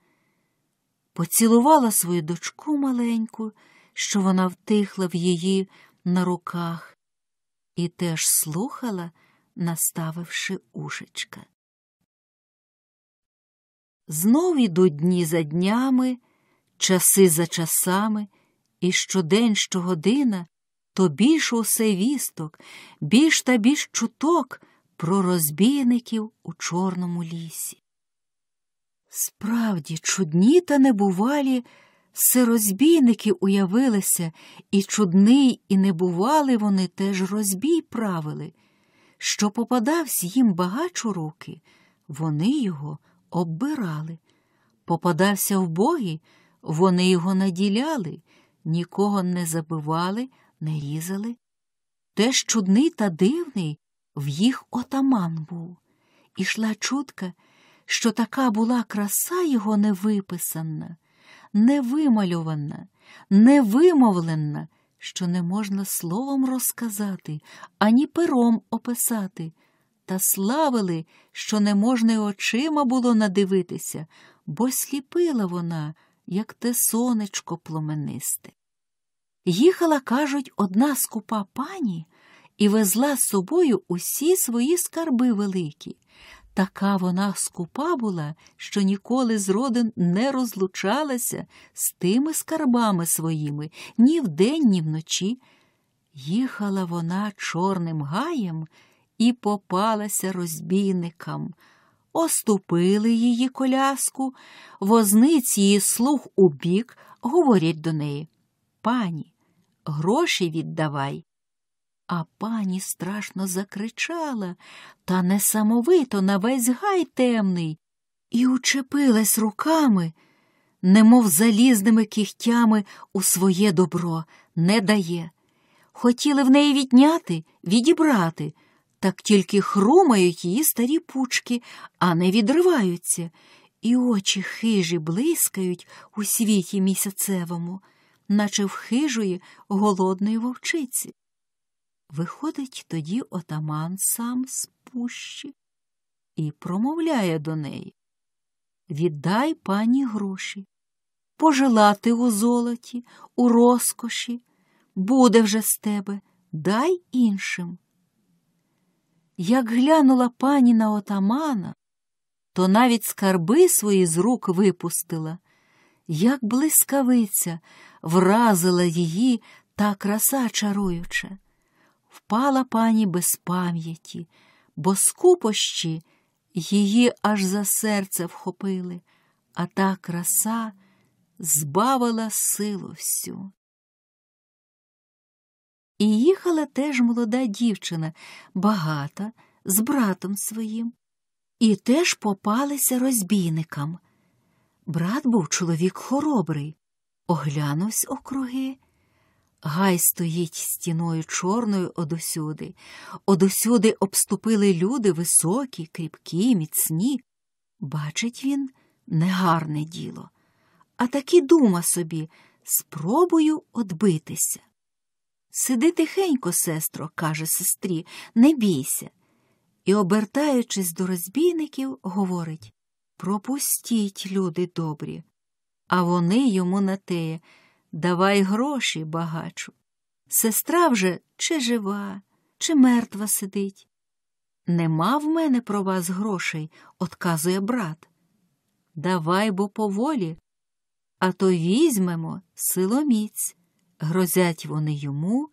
поцілувала свою дочку маленьку, що вона втихла в її на руках, і теж слухала, наставивши ушечка. Знов ідуть дні за днями, часи за часами, і щодень, щогодина, то більш усе вісток, більш та більш чуток про розбійників у Чорному лісі. Справді, чудні та небувалі Сирозбійники уявилися, і чудний, і небували вони теж розбій правили. Що попадався їм багач у руки, вони його оббирали. Попадався в боги, вони його наділяли, нікого не забивали, не різали. Теж чудний та дивний в їх отаман був. Ішла чутка, що така була краса його невиписана, невимальована, невимовлена, що не можна словом розказати, ані пером описати, та славили, що не можна очима було надивитися, бо сліпила вона, як те сонечко пломенисте. Їхала, кажуть, одна скупа пані і везла з собою усі свої скарби великі. Така вона скупа була, що ніколи з родин не розлучалася з тими скарбами своїми ні вдень, ні вночі. Їхала вона чорним гаєм і попалася розбійникам. Оступили її коляску, возниці її слух у бік, говорять до неї Пані, гроші віддавай. А пані страшно закричала та несамовито на весь гай темний, і учепилась руками, немов залізними кігтями у своє добро не дає. Хотіли в неї відняти, відібрати, так тільки хрумають її старі пучки, а не відриваються, і очі хижі блискають у світі місяцевому, наче в хижої голодної вовчиці. Виходить тоді отаман сам з пущі і промовляє до неї Віддай пані гроші, пожелати у золоті, у розкоші, буде вже з тебе, дай іншим. Як глянула пані на отамана, то навіть скарби свої з рук випустила, як блискавиця вразила її та краса чаруюча впала пані без пам'яті, бо скупощі її аж за серце вхопили, а та краса збавила силу всю. І їхала теж молода дівчина, багата, з братом своїм, і теж попалися розбійникам. Брат був чоловік хоробрий, оглянувся округи. Гай стоїть стіною чорною одусюди. Одусюди обступили люди високі, кріпкі, міцні. Бачить він негарне діло. А таки дума собі спробую одбитися. Сиди тихенько, сестро, каже сестрі, не бійся. І, обертаючись до розбійників, говорить Пропустіть, люди добрі. А вони йому на теє. Давай гроші, багачу. Сестра вже чи жива, чи мертва сидить. Нема в мене про вас грошей, отказує брат. Давай бо поволі, а то візьмемо силоміць. Грозять вони йому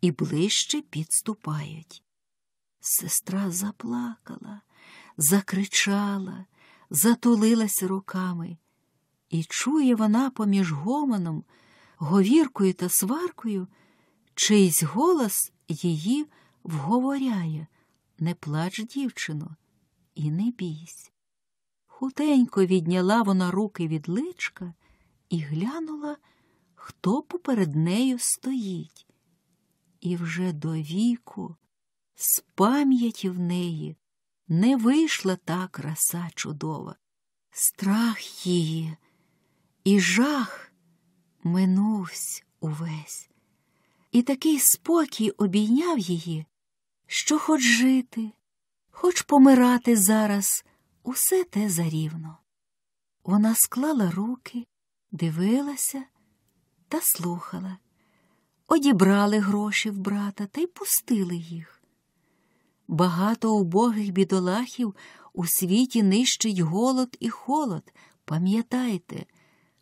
і ближче підступають. Сестра заплакала, закричала, затулилася руками, і чує вона поміж гомоном говіркою та сваркою, чийсь голос її вговоряє не плач, дівчино, і не бійсь. Хутенько відняла вона руки від личка і глянула, хто поперед нею стоїть. І вже до віку, з пам'яті в неї, не вийшла та краса чудова, страх її і жах минувсь увесь, і такий спокій обійняв її, що хоч жити, хоч помирати зараз, усе те зарівно. Вона склала руки, дивилася та слухала. Одібрали гроші в брата та й пустили їх. Багато убогих бідолахів у світі нищить голод і холод. Пам'ятайте,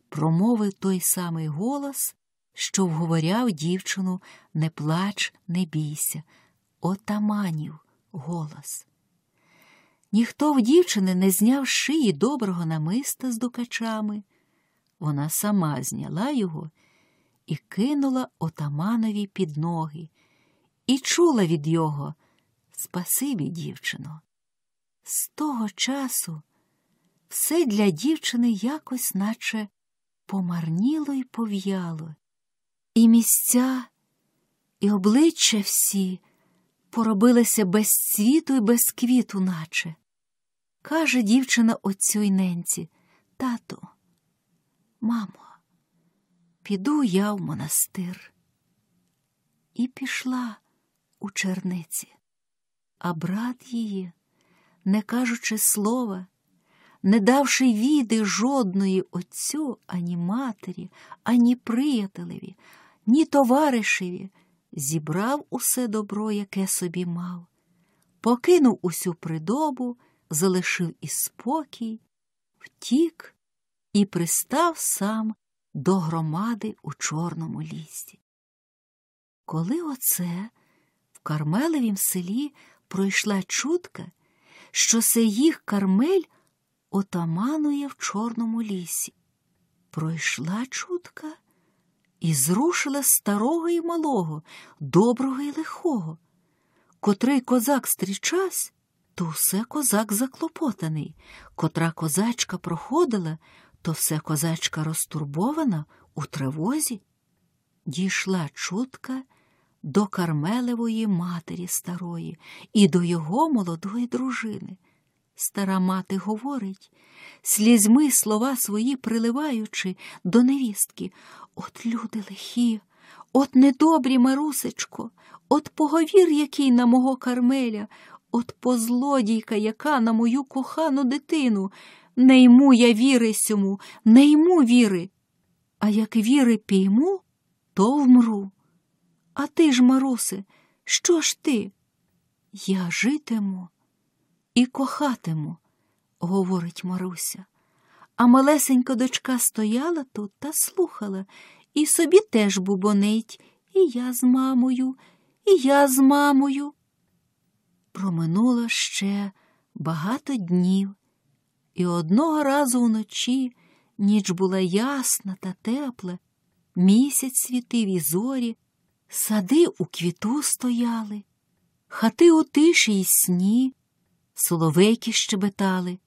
промовив той самий голос, що вговоряв дівчину не плач, не бійся, отаманів голос. Ніхто в дівчини не зняв шиї доброго намиста з дукачами, вона сама зняла його і кинула отаманові під ноги, і чула від його Спасибі, дівчино. З того часу все для дівчини якось наче помарніло й пов'яло, і місця, і обличчя всі поробилися без цвіту і без квіту, наче. Каже дівчина отцю й ненці, тато, мамо, піду я в монастир. І пішла у черниці, а брат її, не кажучи слова, не давши віди жодної отцю ані матері, ані приятелеві, ні товаришеві, зібрав усе добро, яке собі мав, покинув усю придобу, залишив і спокій, втік і пристав сам до громади у Чорному лісі. Коли оце в Кармелевім селі пройшла чутка, що це їх Кармель отаманує в Чорному лісі. Пройшла чутка і зрушила старого і малого, доброго і лихого. Котрий козак стрічась, то все козак заклопотаний, котра козачка проходила, то все козачка розтурбована у тривозі. Дійшла чутка до Кармелевої матері старої і до його молодої дружини. Стара мати говорить, слізьми слова свої приливаючи до невістки. От люди лихі, от недобрі, Марусечко, от поговір, який на мого Кармеля, от позлодійка, яка на мою кохану дитину. Не йму я віри сьому, не йму віри. А як віри пійму, то вмру. А ти ж, Марусе, що ж ти? Я житиму і кохатиму, говорить Маруся. А малесенька дочка стояла тут та слухала, і собі теж бубонить, і я з мамою, і я з мамою. Проминуло ще багато днів, і одного разу вночі ніч була ясна та тепла, місяць світив і зорі, сади у квіту стояли, хати у тиші й сні соловейки щебетали.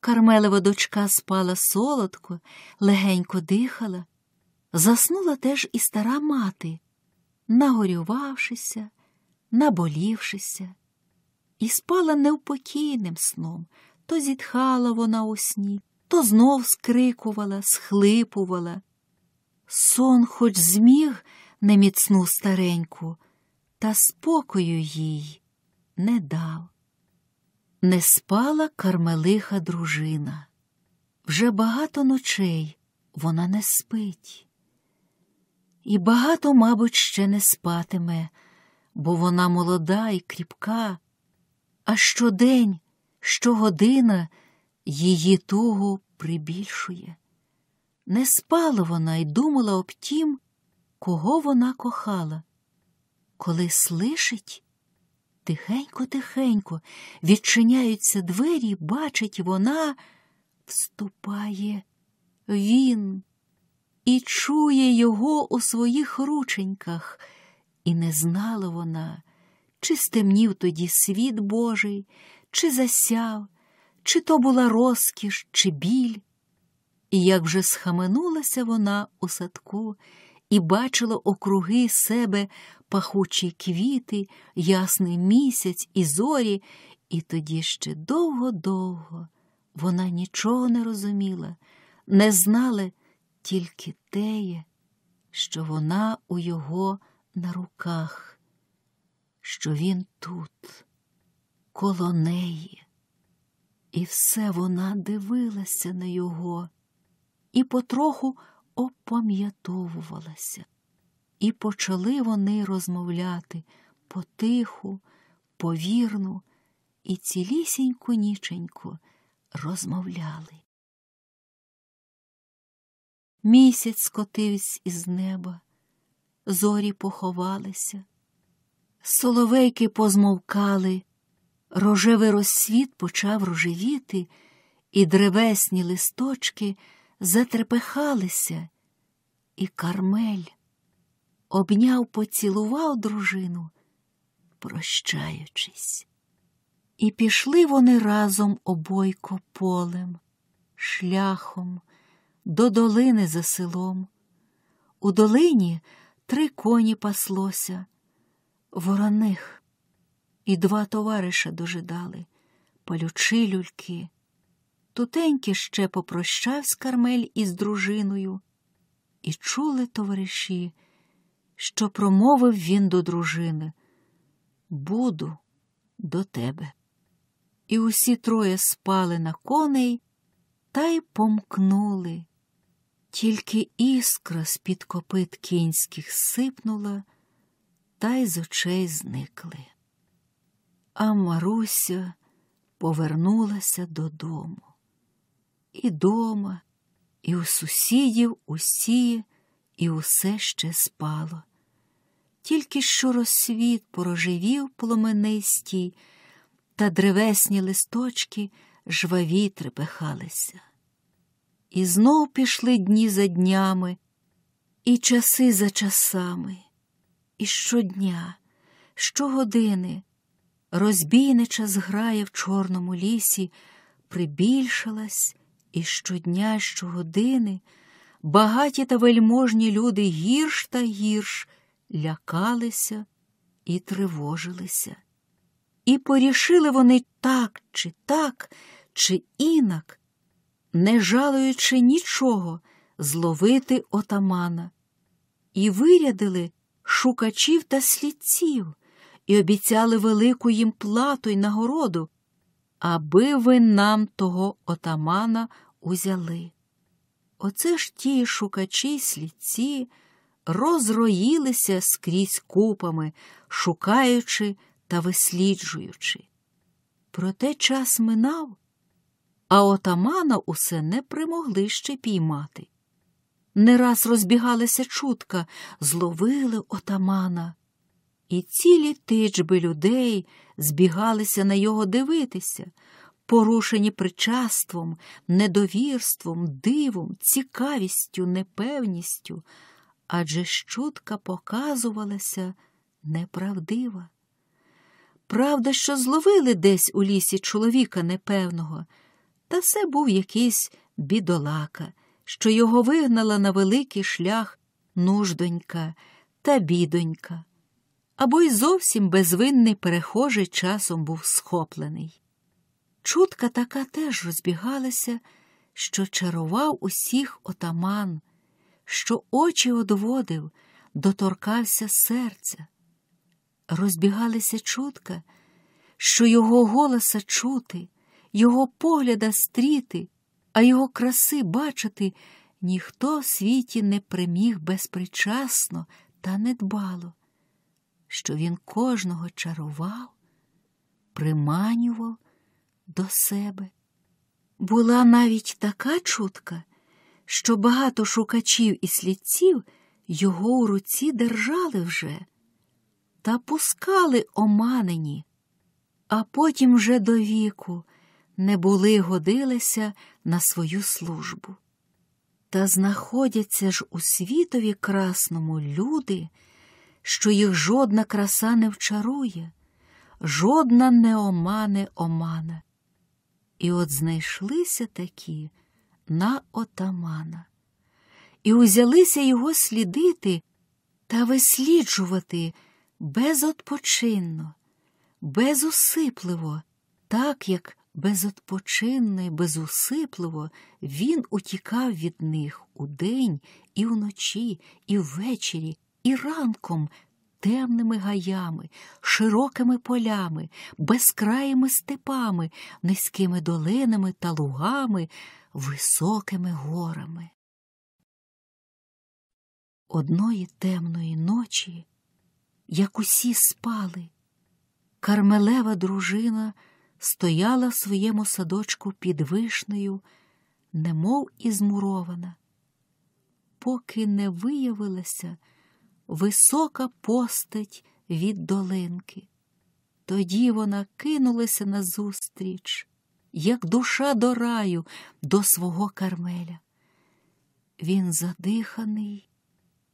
Кармелева дочка спала солодко, легенько дихала. Заснула теж і стара мати, нагорювавшися, наболівшися, і спала невпокійним сном. То зітхала вона у сні, то знов скрикувала, схлипувала. Сон хоч зміг неміцну стареньку, та спокою їй не дав. Не спала кармелиха дружина. Вже багато ночей вона не спить. І багато, мабуть, ще не спатиме, бо вона молода і кріпка, а щодень, щогодина її тугу прибільшує. Не спала вона й думала об тім, кого вона кохала. Коли слишить, Тихенько-тихенько відчиняються двері, бачить вона, вступає він і чує його у своїх рученьках, і не знала вона, чи стемнів тоді світ Божий, чи засяв, чи то була розкіш, чи біль. І як вже схаменулася вона у садку і бачила округи себе пахучі квіти, ясний місяць і зорі, і тоді ще довго-довго вона нічого не розуміла, не знала тільки теє, що вона у його на руках, що він тут, коло неї. І все вона дивилася на його і потроху опам'ятовувалася. І почали вони розмовляти потиху, повірну і цілісіньку ніченьку розмовляли. Місяць скотився із неба, зорі поховалися, соловейки позмовкали, рожевий розсвіт почав рожевіти, і древесні листочки затрепехалися, і Кармель обняв, поцілував дружину, прощаючись. І пішли вони разом обойко полем, шляхом, до долини за селом. У долині три коні паслося, вороних, і два товариша дожидали, палючи люльки. Тутеньки ще попрощавсь Кармель із дружиною, і чули товариші, що промовив він до дружини Буду до тебе. І усі троє спали на коней та й помкнули. Тільки іскра з під копит кінських сипнула, та й з очей зникли. А Маруся повернулася додому. І дома, і у сусідів усі, і усе ще спало. Тільки що розсвіт порожевів пломенистій, та древесні листочки жваві трепехалися. І знов пішли дні за днями, і часи за часами, і щодня, щогодини розбійнича зграя в чорному лісі прибільшилась, і щодня, щогодини багаті та вельможні люди гірш та гірш лякалися і тривожилися. І порішили вони так, чи так, чи інак не жалуючи нічого, зловити отамана, і вирядили шукачів та слідців, і обіцяли велику їм плату й нагороду, аби ви нам того отамана узяли. Оце ж ті шукачі слідці розроїлися скрізь купами, шукаючи та висліджуючи. Проте час минав а отамана усе не примогли ще піймати. Не раз розбігалися чутка, зловили отамана, і цілі тичби людей збігалися на його дивитися, порушені причаством, недовірством, дивом, цікавістю, непевністю, адже чутка показувалася неправдива. Правда, що зловили десь у лісі чоловіка непевного. Та це був якийсь бідолака, що його вигнала на великий шлях нуждонька та бідонька, або й зовсім безвинний перехожий часом був схоплений. Чутка така теж розбігалася, що чарував усіх отаман, що очі одводив, доторкався серця. Розбігалися чутка, що його голоса чути його погляда стріти, а його краси бачити ніхто в світі не приміг безпричасно та недбало, що він кожного чарував, приманював до себе. Була навіть така чутка, що багато шукачів і слідців його у руці держали вже та пускали оманені, а потім вже до віку не були годилися на свою службу. Та знаходяться ж у світові красному люди, що їх жодна краса не вчарує, жодна не омане омана. І от знайшлися такі на отамана, і узялися його слідити та висліджувати безотпочинно, безусипливо, так як безотпочинно і безусипливо він утікав від них удень і вночі, і ввечері, і ранком темними гаями, широкими полями, безкраїми степами, низькими долинами та лугами, високими горами. Одної темної ночі, як усі спали, Кармелева дружина стояла в своєму садочку під вишнею, немов і змурована, поки не виявилася висока постать від долинки. Тоді вона кинулася назустріч, як душа до раю, до свого Кармеля. Він задиханий,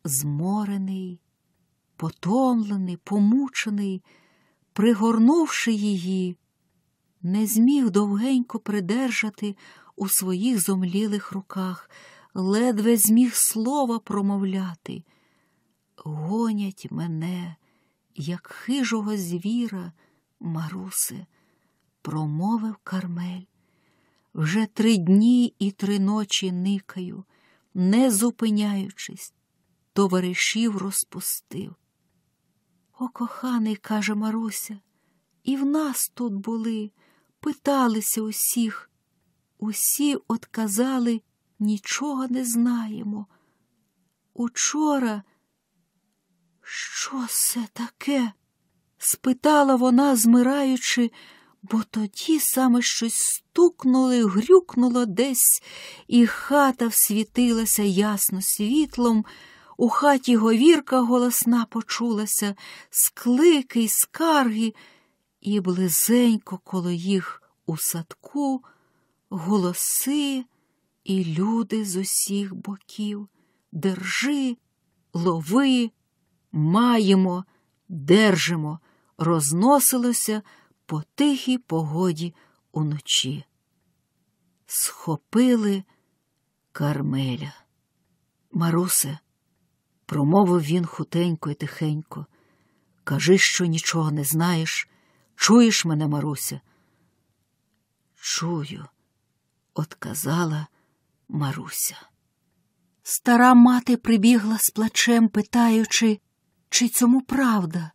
зморений, потомлений, помучений, пригорнувши її, не зміг довгенько придержати у своїх зомлілих руках, ледве зміг слова промовляти. Гонять мене, як хижого звіра, Марусе, промовив Кармель. Вже три дні і три ночі никаю, не зупиняючись, товаришів розпустив. О, коханий, каже Маруся, і в нас тут були, питалися усіх. Усі отказали, нічого не знаємо. Учора, що це таке? спитала вона, змираючи, бо тоді саме щось стукнуло, грюкнуло десь, і хата всвітилася ясно світлом. У хаті говірка голосна почулася, склики й скарги, і близенько коло їх у садку голоси і люди з усіх боків. Держи, лови, маємо, держимо, розносилося по тихій погоді уночі. Схопили Кармеля. Марусе, промовив він хутенько і тихенько. Кажи, що нічого не знаєш. Чуєш мене, Маруся? Чую, отказала Маруся. Стара мати прибігла з плачем, питаючи, чи цьому правда,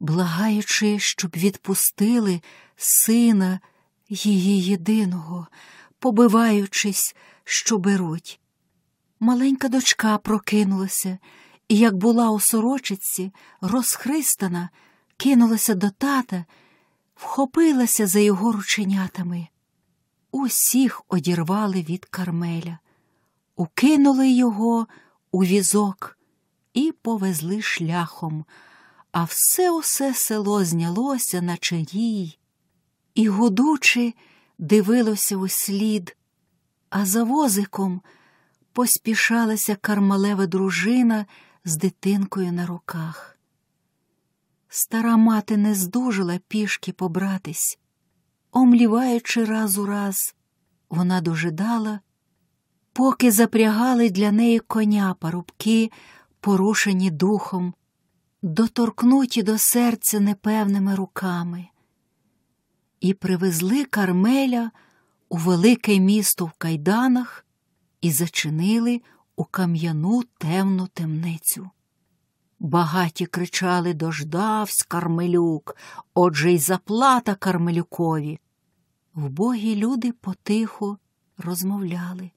благаючи, щоб відпустили сина її єдиного, побиваючись, що беруть. Маленька дочка прокинулася і, як була у сорочиці, розхристана, кинулася до тата, вхопилася за його рученятами. Усіх одірвали від Кармеля, укинули його у візок і повезли шляхом, а все усе село знялося, наче рій, і, гудучи, дивилося у слід, а за возиком поспішалася кармалева дружина з дитинкою на руках. Стара мати не здужила пішки побратись, омліваючи раз у раз, вона дожидала, поки запрягали для неї коня парубки, порушені духом, доторкнуті до серця непевними руками, і привезли Кармеля у велике місто в кайданах і зачинили у кам'яну темну темницю. Багаті кричали дождавсь Кармелюк, отже й заплата Кармелюкові. Вбогі люди потихо розмовляли.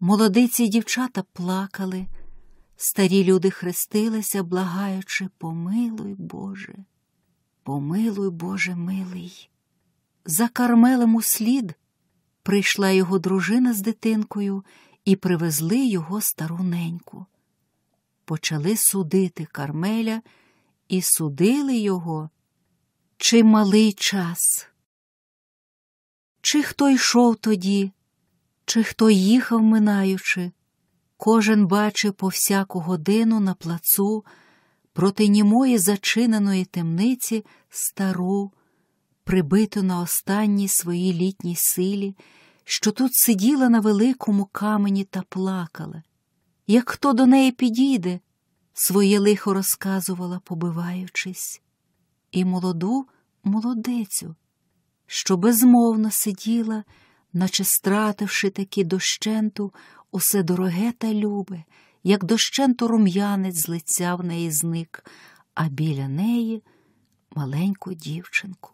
Молодиці й дівчата плакали, старі люди хрестилися, благаючи, помилуй, Боже, помилуй, Боже милий. За Кармелем у слід прийшла його дружина з дитинкою і привезли його стару неньку. Почали судити Кармеля і судили його чималий час. Чи хто йшов тоді, чи хто їхав, минаючи, кожен бачив по всяку годину на плацу проти німої зачиненої темниці стару, прибиту на останній своїй літній силі, що тут сиділа на великому камені та плакала. Як хто до неї підійде, своє лихо розказувала, побиваючись, і молоду молодецю, що безмовно сиділа, наче стративши таки дощенту усе дороге та любе, як дощенту рум'янець з лиця в неї зник, а біля неї маленьку дівчинку.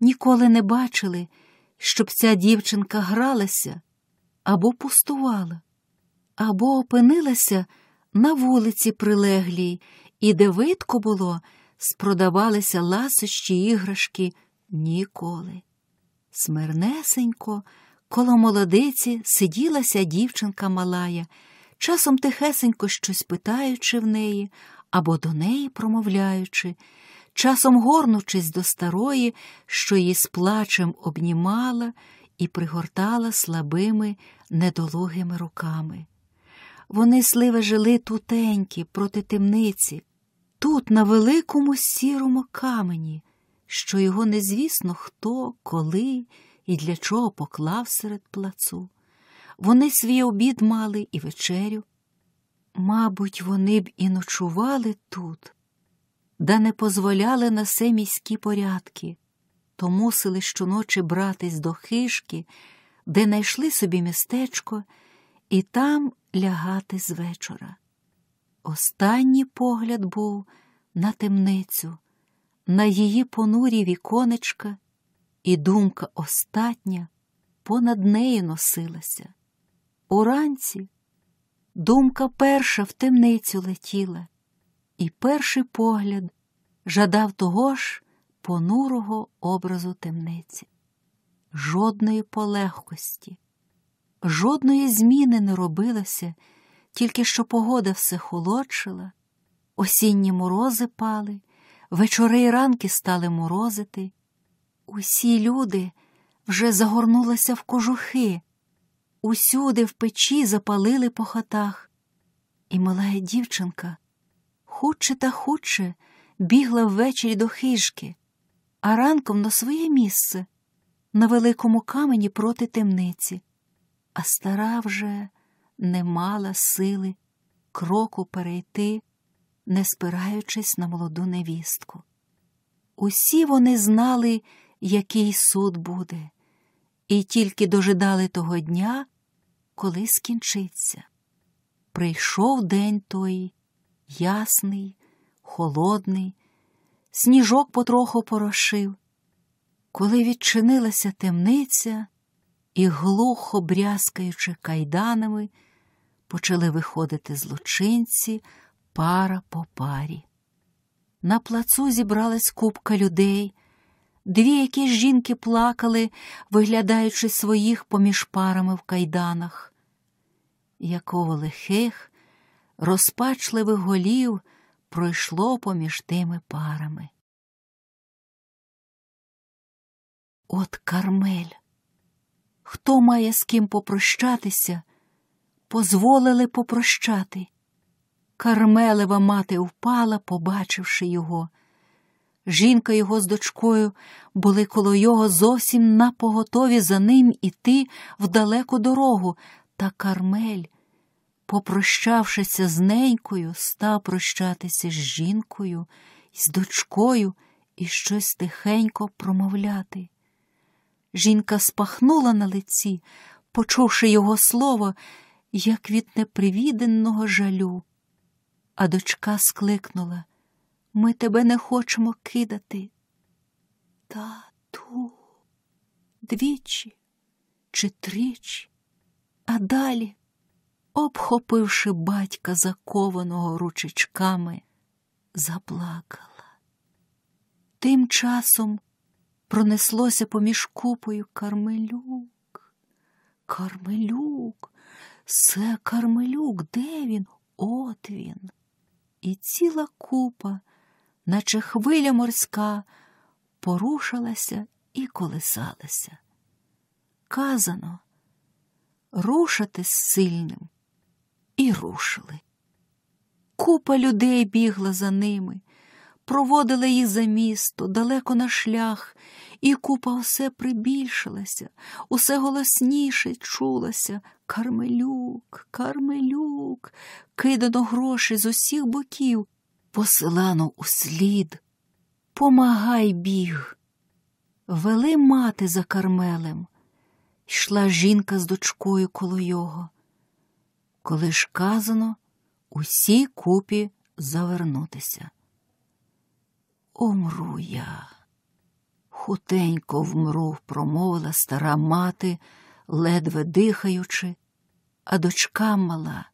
Ніколи не бачили, щоб ця дівчинка гралася або пустувала, або опинилася на вулиці прилеглій, і де видко було, спродавалися ласощі іграшки ніколи. Смирнесенько, коло молодиці сиділася дівчинка малая, часом тихесенько щось питаючи в неї або до неї промовляючи, часом горнучись до старої, що її з плачем обнімала і пригортала слабими, недологими руками. Вони сливе жили тутенькі проти темниці, тут, на великому сірому камені, що його незвісно хто, коли і для чого поклав серед плацу. Вони свій обід мали і вечерю. Мабуть, вони б і ночували тут, да не позволяли на все міські порядки, то мусили щоночі братись до хишки, де найшли собі містечко, і там лягати з вечора. Останній погляд був на темницю, на її понурі віконечка, і думка остатня понад нею носилася. Уранці думка перша в темницю летіла, і перший погляд жадав того ж понурого образу темниці, жодної полегкості, жодної зміни не робилося, тільки що погода все холодшила, осінні морози пали, вечори й ранки стали морозити. Усі люди вже загорнулися в кожухи, усюди в печі запалили по хатах, і малая дівчинка худше та худше бігла ввечері до хижки, а ранком на своє місце, на великому камені проти темниці, а стара вже не мала сили кроку перейти, не спираючись на молоду невістку. Усі вони знали, який суд буде, і тільки дожидали того дня, коли скінчиться. Прийшов день той ясний, холодний, сніжок потроху порошив, коли відчинилася темниця і, глухо брязкаючи кайданами, почали виходити злочинці пара по парі. На плацу зібралась купка людей. Дві якісь жінки плакали, виглядаючи своїх поміж парами в кайданах. Якого лихих, розпачливих голів пройшло поміж тими парами. От Кармель. Хто має з ким попрощатися, позволили попрощати. Кармелева мати впала, побачивши його. Жінка його з дочкою були коло його зовсім напоготові за ним іти в далеку дорогу, та Кармель, попрощавшися з ненькою, став прощатися з жінкою з дочкою і щось тихенько промовляти. Жінка спахнула на лиці, почувши його слово, як від непривіденного жалю, а дочка скликнула. Ми тебе не хочемо кидати. Тату, двічі чи тричі, а далі, обхопивши батька, закованого ручечками, заплакала. Тим часом пронеслося поміж купою Кармелюк. Кармелюк, це Кармелюк, де він? От він. І ціла купа наче хвиля морська, порушилася і колисалася. Казано рушати з сильним, і рушили. Купа людей бігла за ними, проводила їх за місто, далеко на шлях, і купа усе прибільшилася, усе голосніше чулася. Кармелюк, Кармелюк, кидано гроші з усіх боків, посилано услід, помагай біг. Вели мати за Кармелем, йшла жінка з дочкою коло його. Коли ж казано, усі купі завернутися. Умру я, хутенько вмру, промовила стара мати, ледве дихаючи, а дочка мала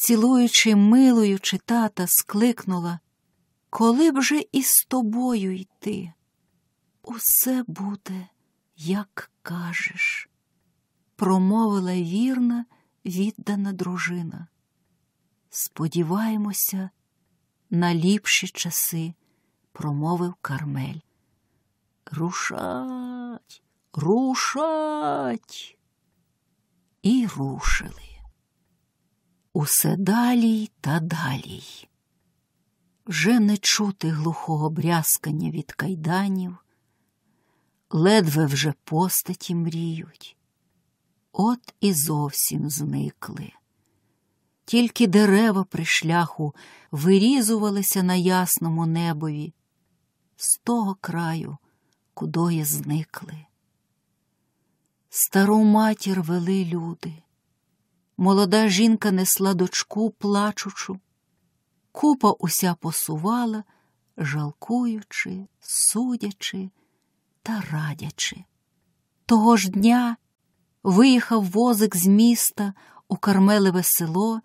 цілуючи, милуючи тата, скликнула Коли б же із тобою йти? Усе буде, як кажеш, промовила вірна, віддана дружина. Сподіваємося, на ліпші часи, промовив Кармель. Рушать, Рушать. І рушили. Усе далій та далій. Вже не чути глухого брязкання від кайданів, ледве вже постаті мріють, от і зовсім зникли. Тільки дерева при шляху вирізувалися на ясному небові, з того краю, кудоє зникли. Стару матір вели люди. Молода жінка несла дочку, плачучу, купа уся посувала, жалкуючи, судячи та радячи. Того ж дня виїхав возик з міста у Кармелеве село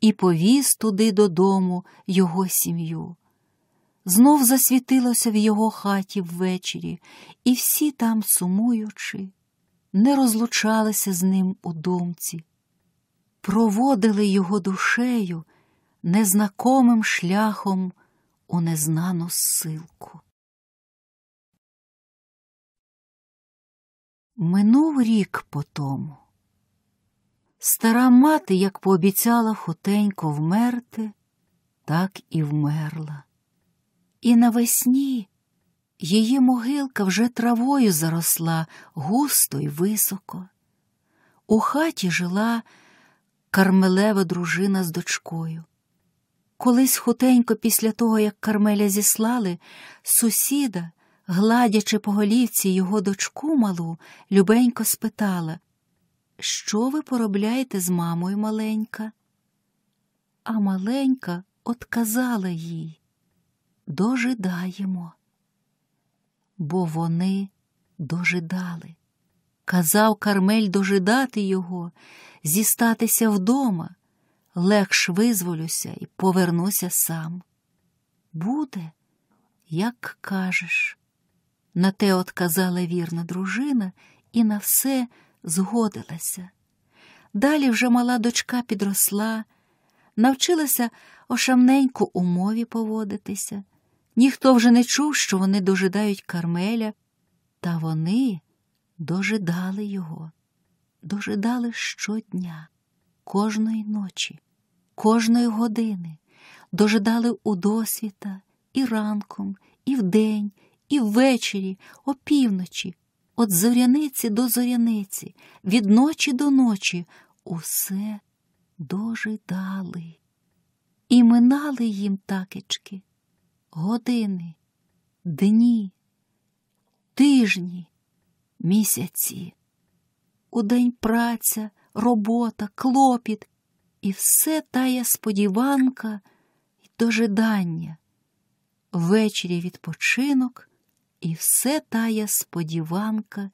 і повіз туди додому його сім'ю. Знов засвітилося в його хаті ввечері, і всі там, сумуючи, не розлучалися з ним у думці, проводили його душею незнакомим шляхом у незнану силку. Минув рік по тому. Стара мати, як пообіцяла хутенько вмерти, так і вмерла. І навесні її могилка вже травою заросла густо й високо. У хаті жила Кармелева дружина з дочкою. Колись хутенько після того, як Кармеля зіслали, сусіда, гладячи по голівці його дочку малу, любенько спитала Що ви поробляєте з мамою маленька? А маленька отказала їй Дожидаємо. Бо вони дожидали. Казав Кармель дожидати його, зістатися вдома, легш визволюся і повернуся сам. Буде, як кажеш. На те отказала вірна дружина і на все згодилася. Далі вже мала дочка підросла, навчилася ошамненько у мові поводитися. Ніхто вже не чув, що вони дожидають Кармеля, та вони дожидали його, дожидали щодня, кожної ночі, кожної години, дожидали у досвіта і ранком, і вдень, і ввечері, опівночі, від зоряниці до зоряниці, від ночі до ночі, усе дожидали. І минали їм такички, години, дні, тижні, місяці. Удень праця, робота, клопіт і все тая сподіванка й дожидання. Ввечері відпочинок і все тая сподіванка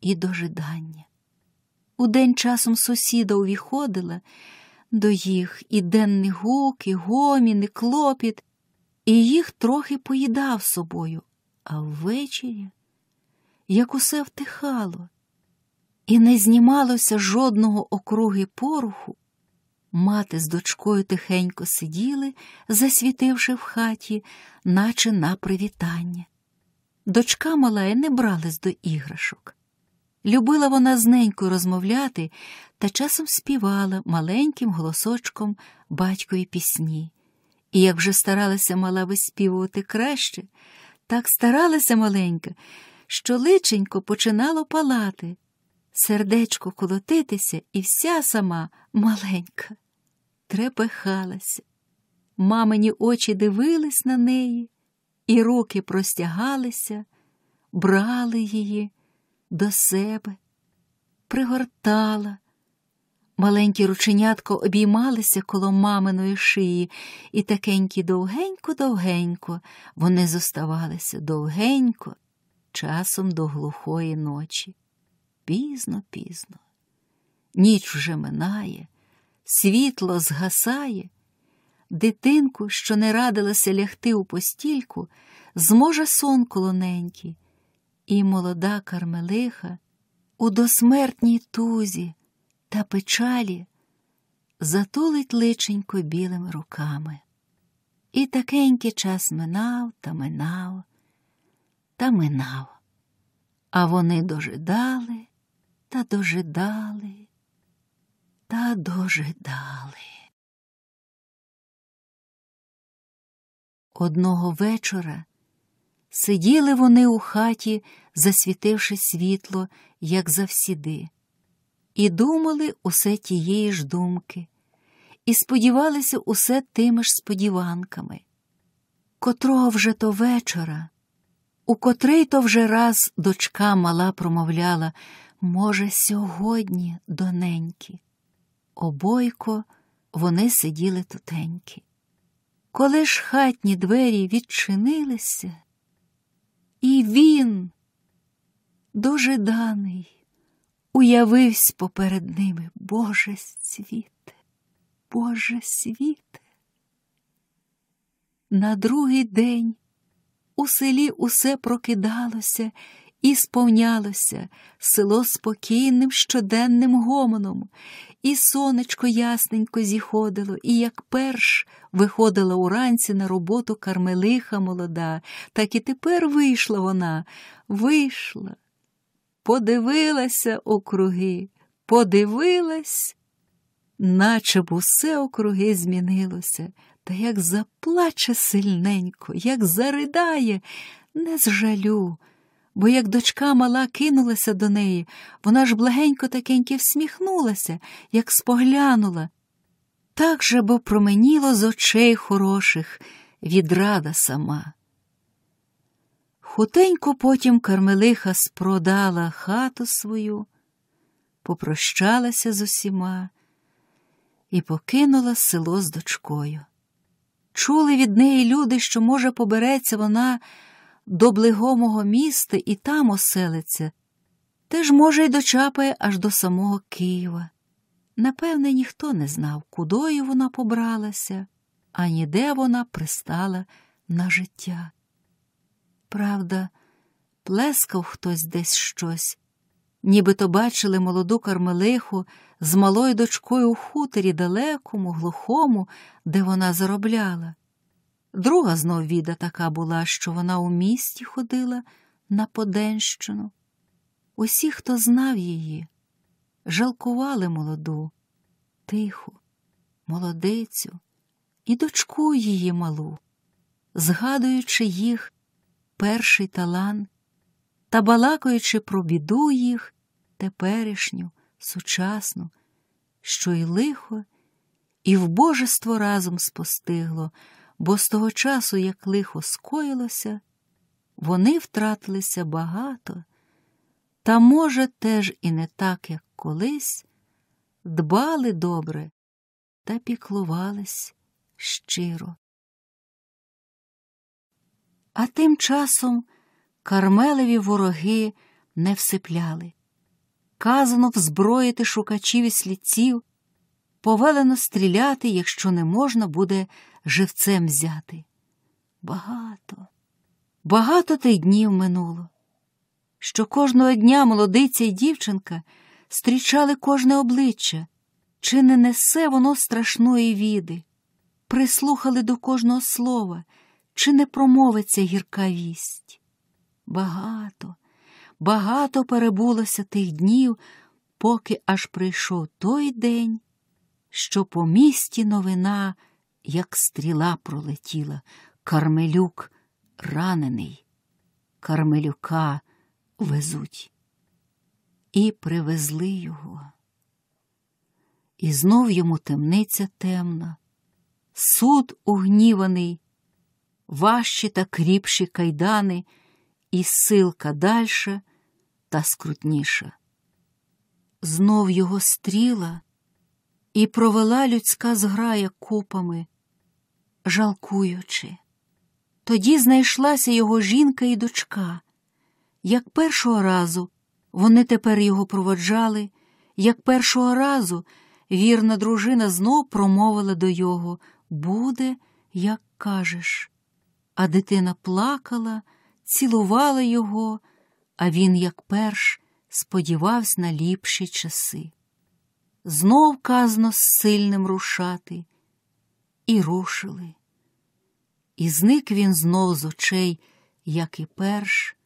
і дожидання. Удень часом сусіда увіходила до їх і денний гук, і гомін, і клопіт, і їх трохи поїдав собою, а ввечері, як усе втихало, і не знімалося жодного округи поруху, мати з дочкою тихенько сиділи, засвітивши в хаті, наче на привітання. Дочка мала й не бралась до іграшок. Любила вона з ненькою розмовляти та часом співала маленьким голосочком батькові пісні. І як вже старалася мала виспівувати краще, так старалася маленька, що личенько починало палати, сердечко колотитися, і вся сама маленька трепехалася. Мамині очі дивились на неї, і руки простягалися, брали її до себе, пригортала. Маленькі рученятко обіймалися коло маминої шиї, і такенькі довгенько-довгенько вони зоставалися довгенько, часом до глухої ночі. Пізно, пізно. Ніч вже минає, світло згасає, дитинку, що не радилася лягти у постільку, зможе сон колоненький, і молода кармелиха у досмертній тузі та печалі затулить личенько білими руками. І такенький час минав та минав та минав. А вони дожидали та дожидали та дожидали. Одного вечора сиділи вони у хаті, засвітивши світло, як завсіди, і думали усе тієї ж думки, і сподівалися усе тими ж сподіванками. Котрого вже то вечора, у котрий то вже раз дочка мала промовляла, може, сьогодні, доненьки. Обойко вони сиділи тутеньки. Коли ж хатні двері відчинилися, і він, дожиданий, уявився поперед ними Боже світе, Боже світе. На другий день у селі усе прокидалося і сповнялося село спокійним щоденним гомоном, і сонечко ясненько зіходило, і як перш виходила уранці на роботу кармелиха молода, так і тепер вийшла вона, вийшла, подивилася округи, подивилась, наче б усе округи змінилося, та як заплаче сильненько, як заридає, не з жалю бо як дочка мала кинулася до неї, вона ж благенько такеньки всміхнулася, як споглянула. Так же бо променіло з очей хороших відрада сама. Хутенько потім Кармелиха спродала хату свою, попрощалася з усіма і покинула село з дочкою. Чули від неї люди, що, може, побереться вона до блигомого міста і там оселиться, теж, може, й дочапає аж до самого Києва. Напевне, ніхто не знав, кудою вона побралася, а ніде вона пристала на життя. Правда, плескав хтось десь щось, нібито бачили молоду кармелиху з малою дочкою у хуторі далекому, глухому, де вона заробляла. Друга знов віда така була, що вона у місті ходила на Поденщину. Усі, хто знав її, жалкували молоду, тиху, молодицю і дочку її малу, згадуючи їх перший талант та балакаючи про біду їх теперішню, сучасну, що й лихо, і вбожество разом спостигло бо з того часу, як лихо скоїлося, вони втратилися багато, та, може, теж і не так, як колись, дбали добре та піклувались щиро. А тим часом Кармелеві вороги не всипляли. Казано взброїти шукачів і слідців, повелено стріляти, якщо не можна буде живцем взяти. Багато, багато тих днів минуло, що кожного дня молодиця і дівчинка стрічали кожне обличчя, чи не несе воно страшної віди, прислухали до кожного слова, чи не промовиться гірка вість. Багато, багато перебулося тих днів, поки аж прийшов той день, що по місті новина як стріла пролетіла, Кармелюк ранений, Кармелюка везуть. І привезли його. І знов йому темниця темна, суд угніваний, важчі та кріпші кайдани, і силка дальша та скрутніша. Знов його стріла і провела людська зграя купами жалкуючи. Тоді знайшлася його жінка і дочка. Як першого разу вони тепер його проводжали, як першого разу вірна дружина знов промовила до його Буде, як кажеш. А дитина плакала, цілувала його, а він, як перш, сподівався на ліпші часи. Знов казно з сильним рушати, і рушили. І зник він знов з очей, як і перш,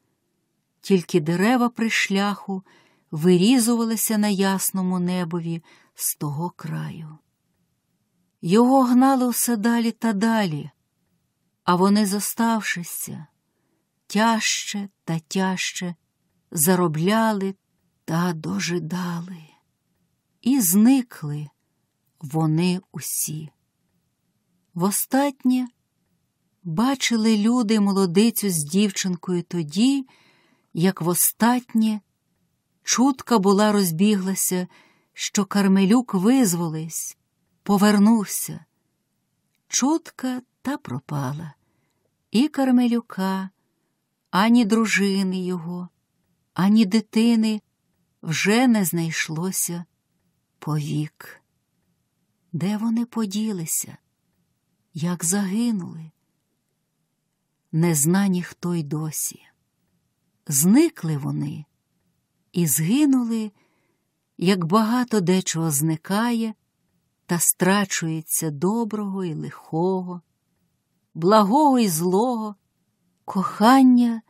тільки дерева при шляху вирізувалися на ясному небові з того краю. Його гнали все далі та далі, а вони, зоставшися, тяжче та тяжче заробляли та дожидали, і зникли вони усі. Востаннє бачили люди молодицю з дівчинкою тоді, як востаннє чутка була розбіглася, що Кармелюк визволився, повернувся. Чутка та пропала. І Кармелюка, ані дружини його, ані дитини вже не знайшлося повік. Де вони поділися, як загинули? Не зна ніхто й досі. Зникли вони і згинули, як багато дечого зникає та страчується доброго і лихого, благого і злого, кохання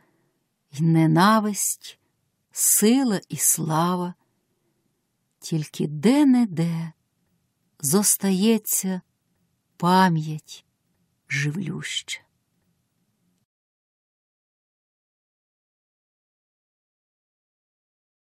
й ненависть, сила і слава, тільки де-не-де зостається пам'ять живлюща.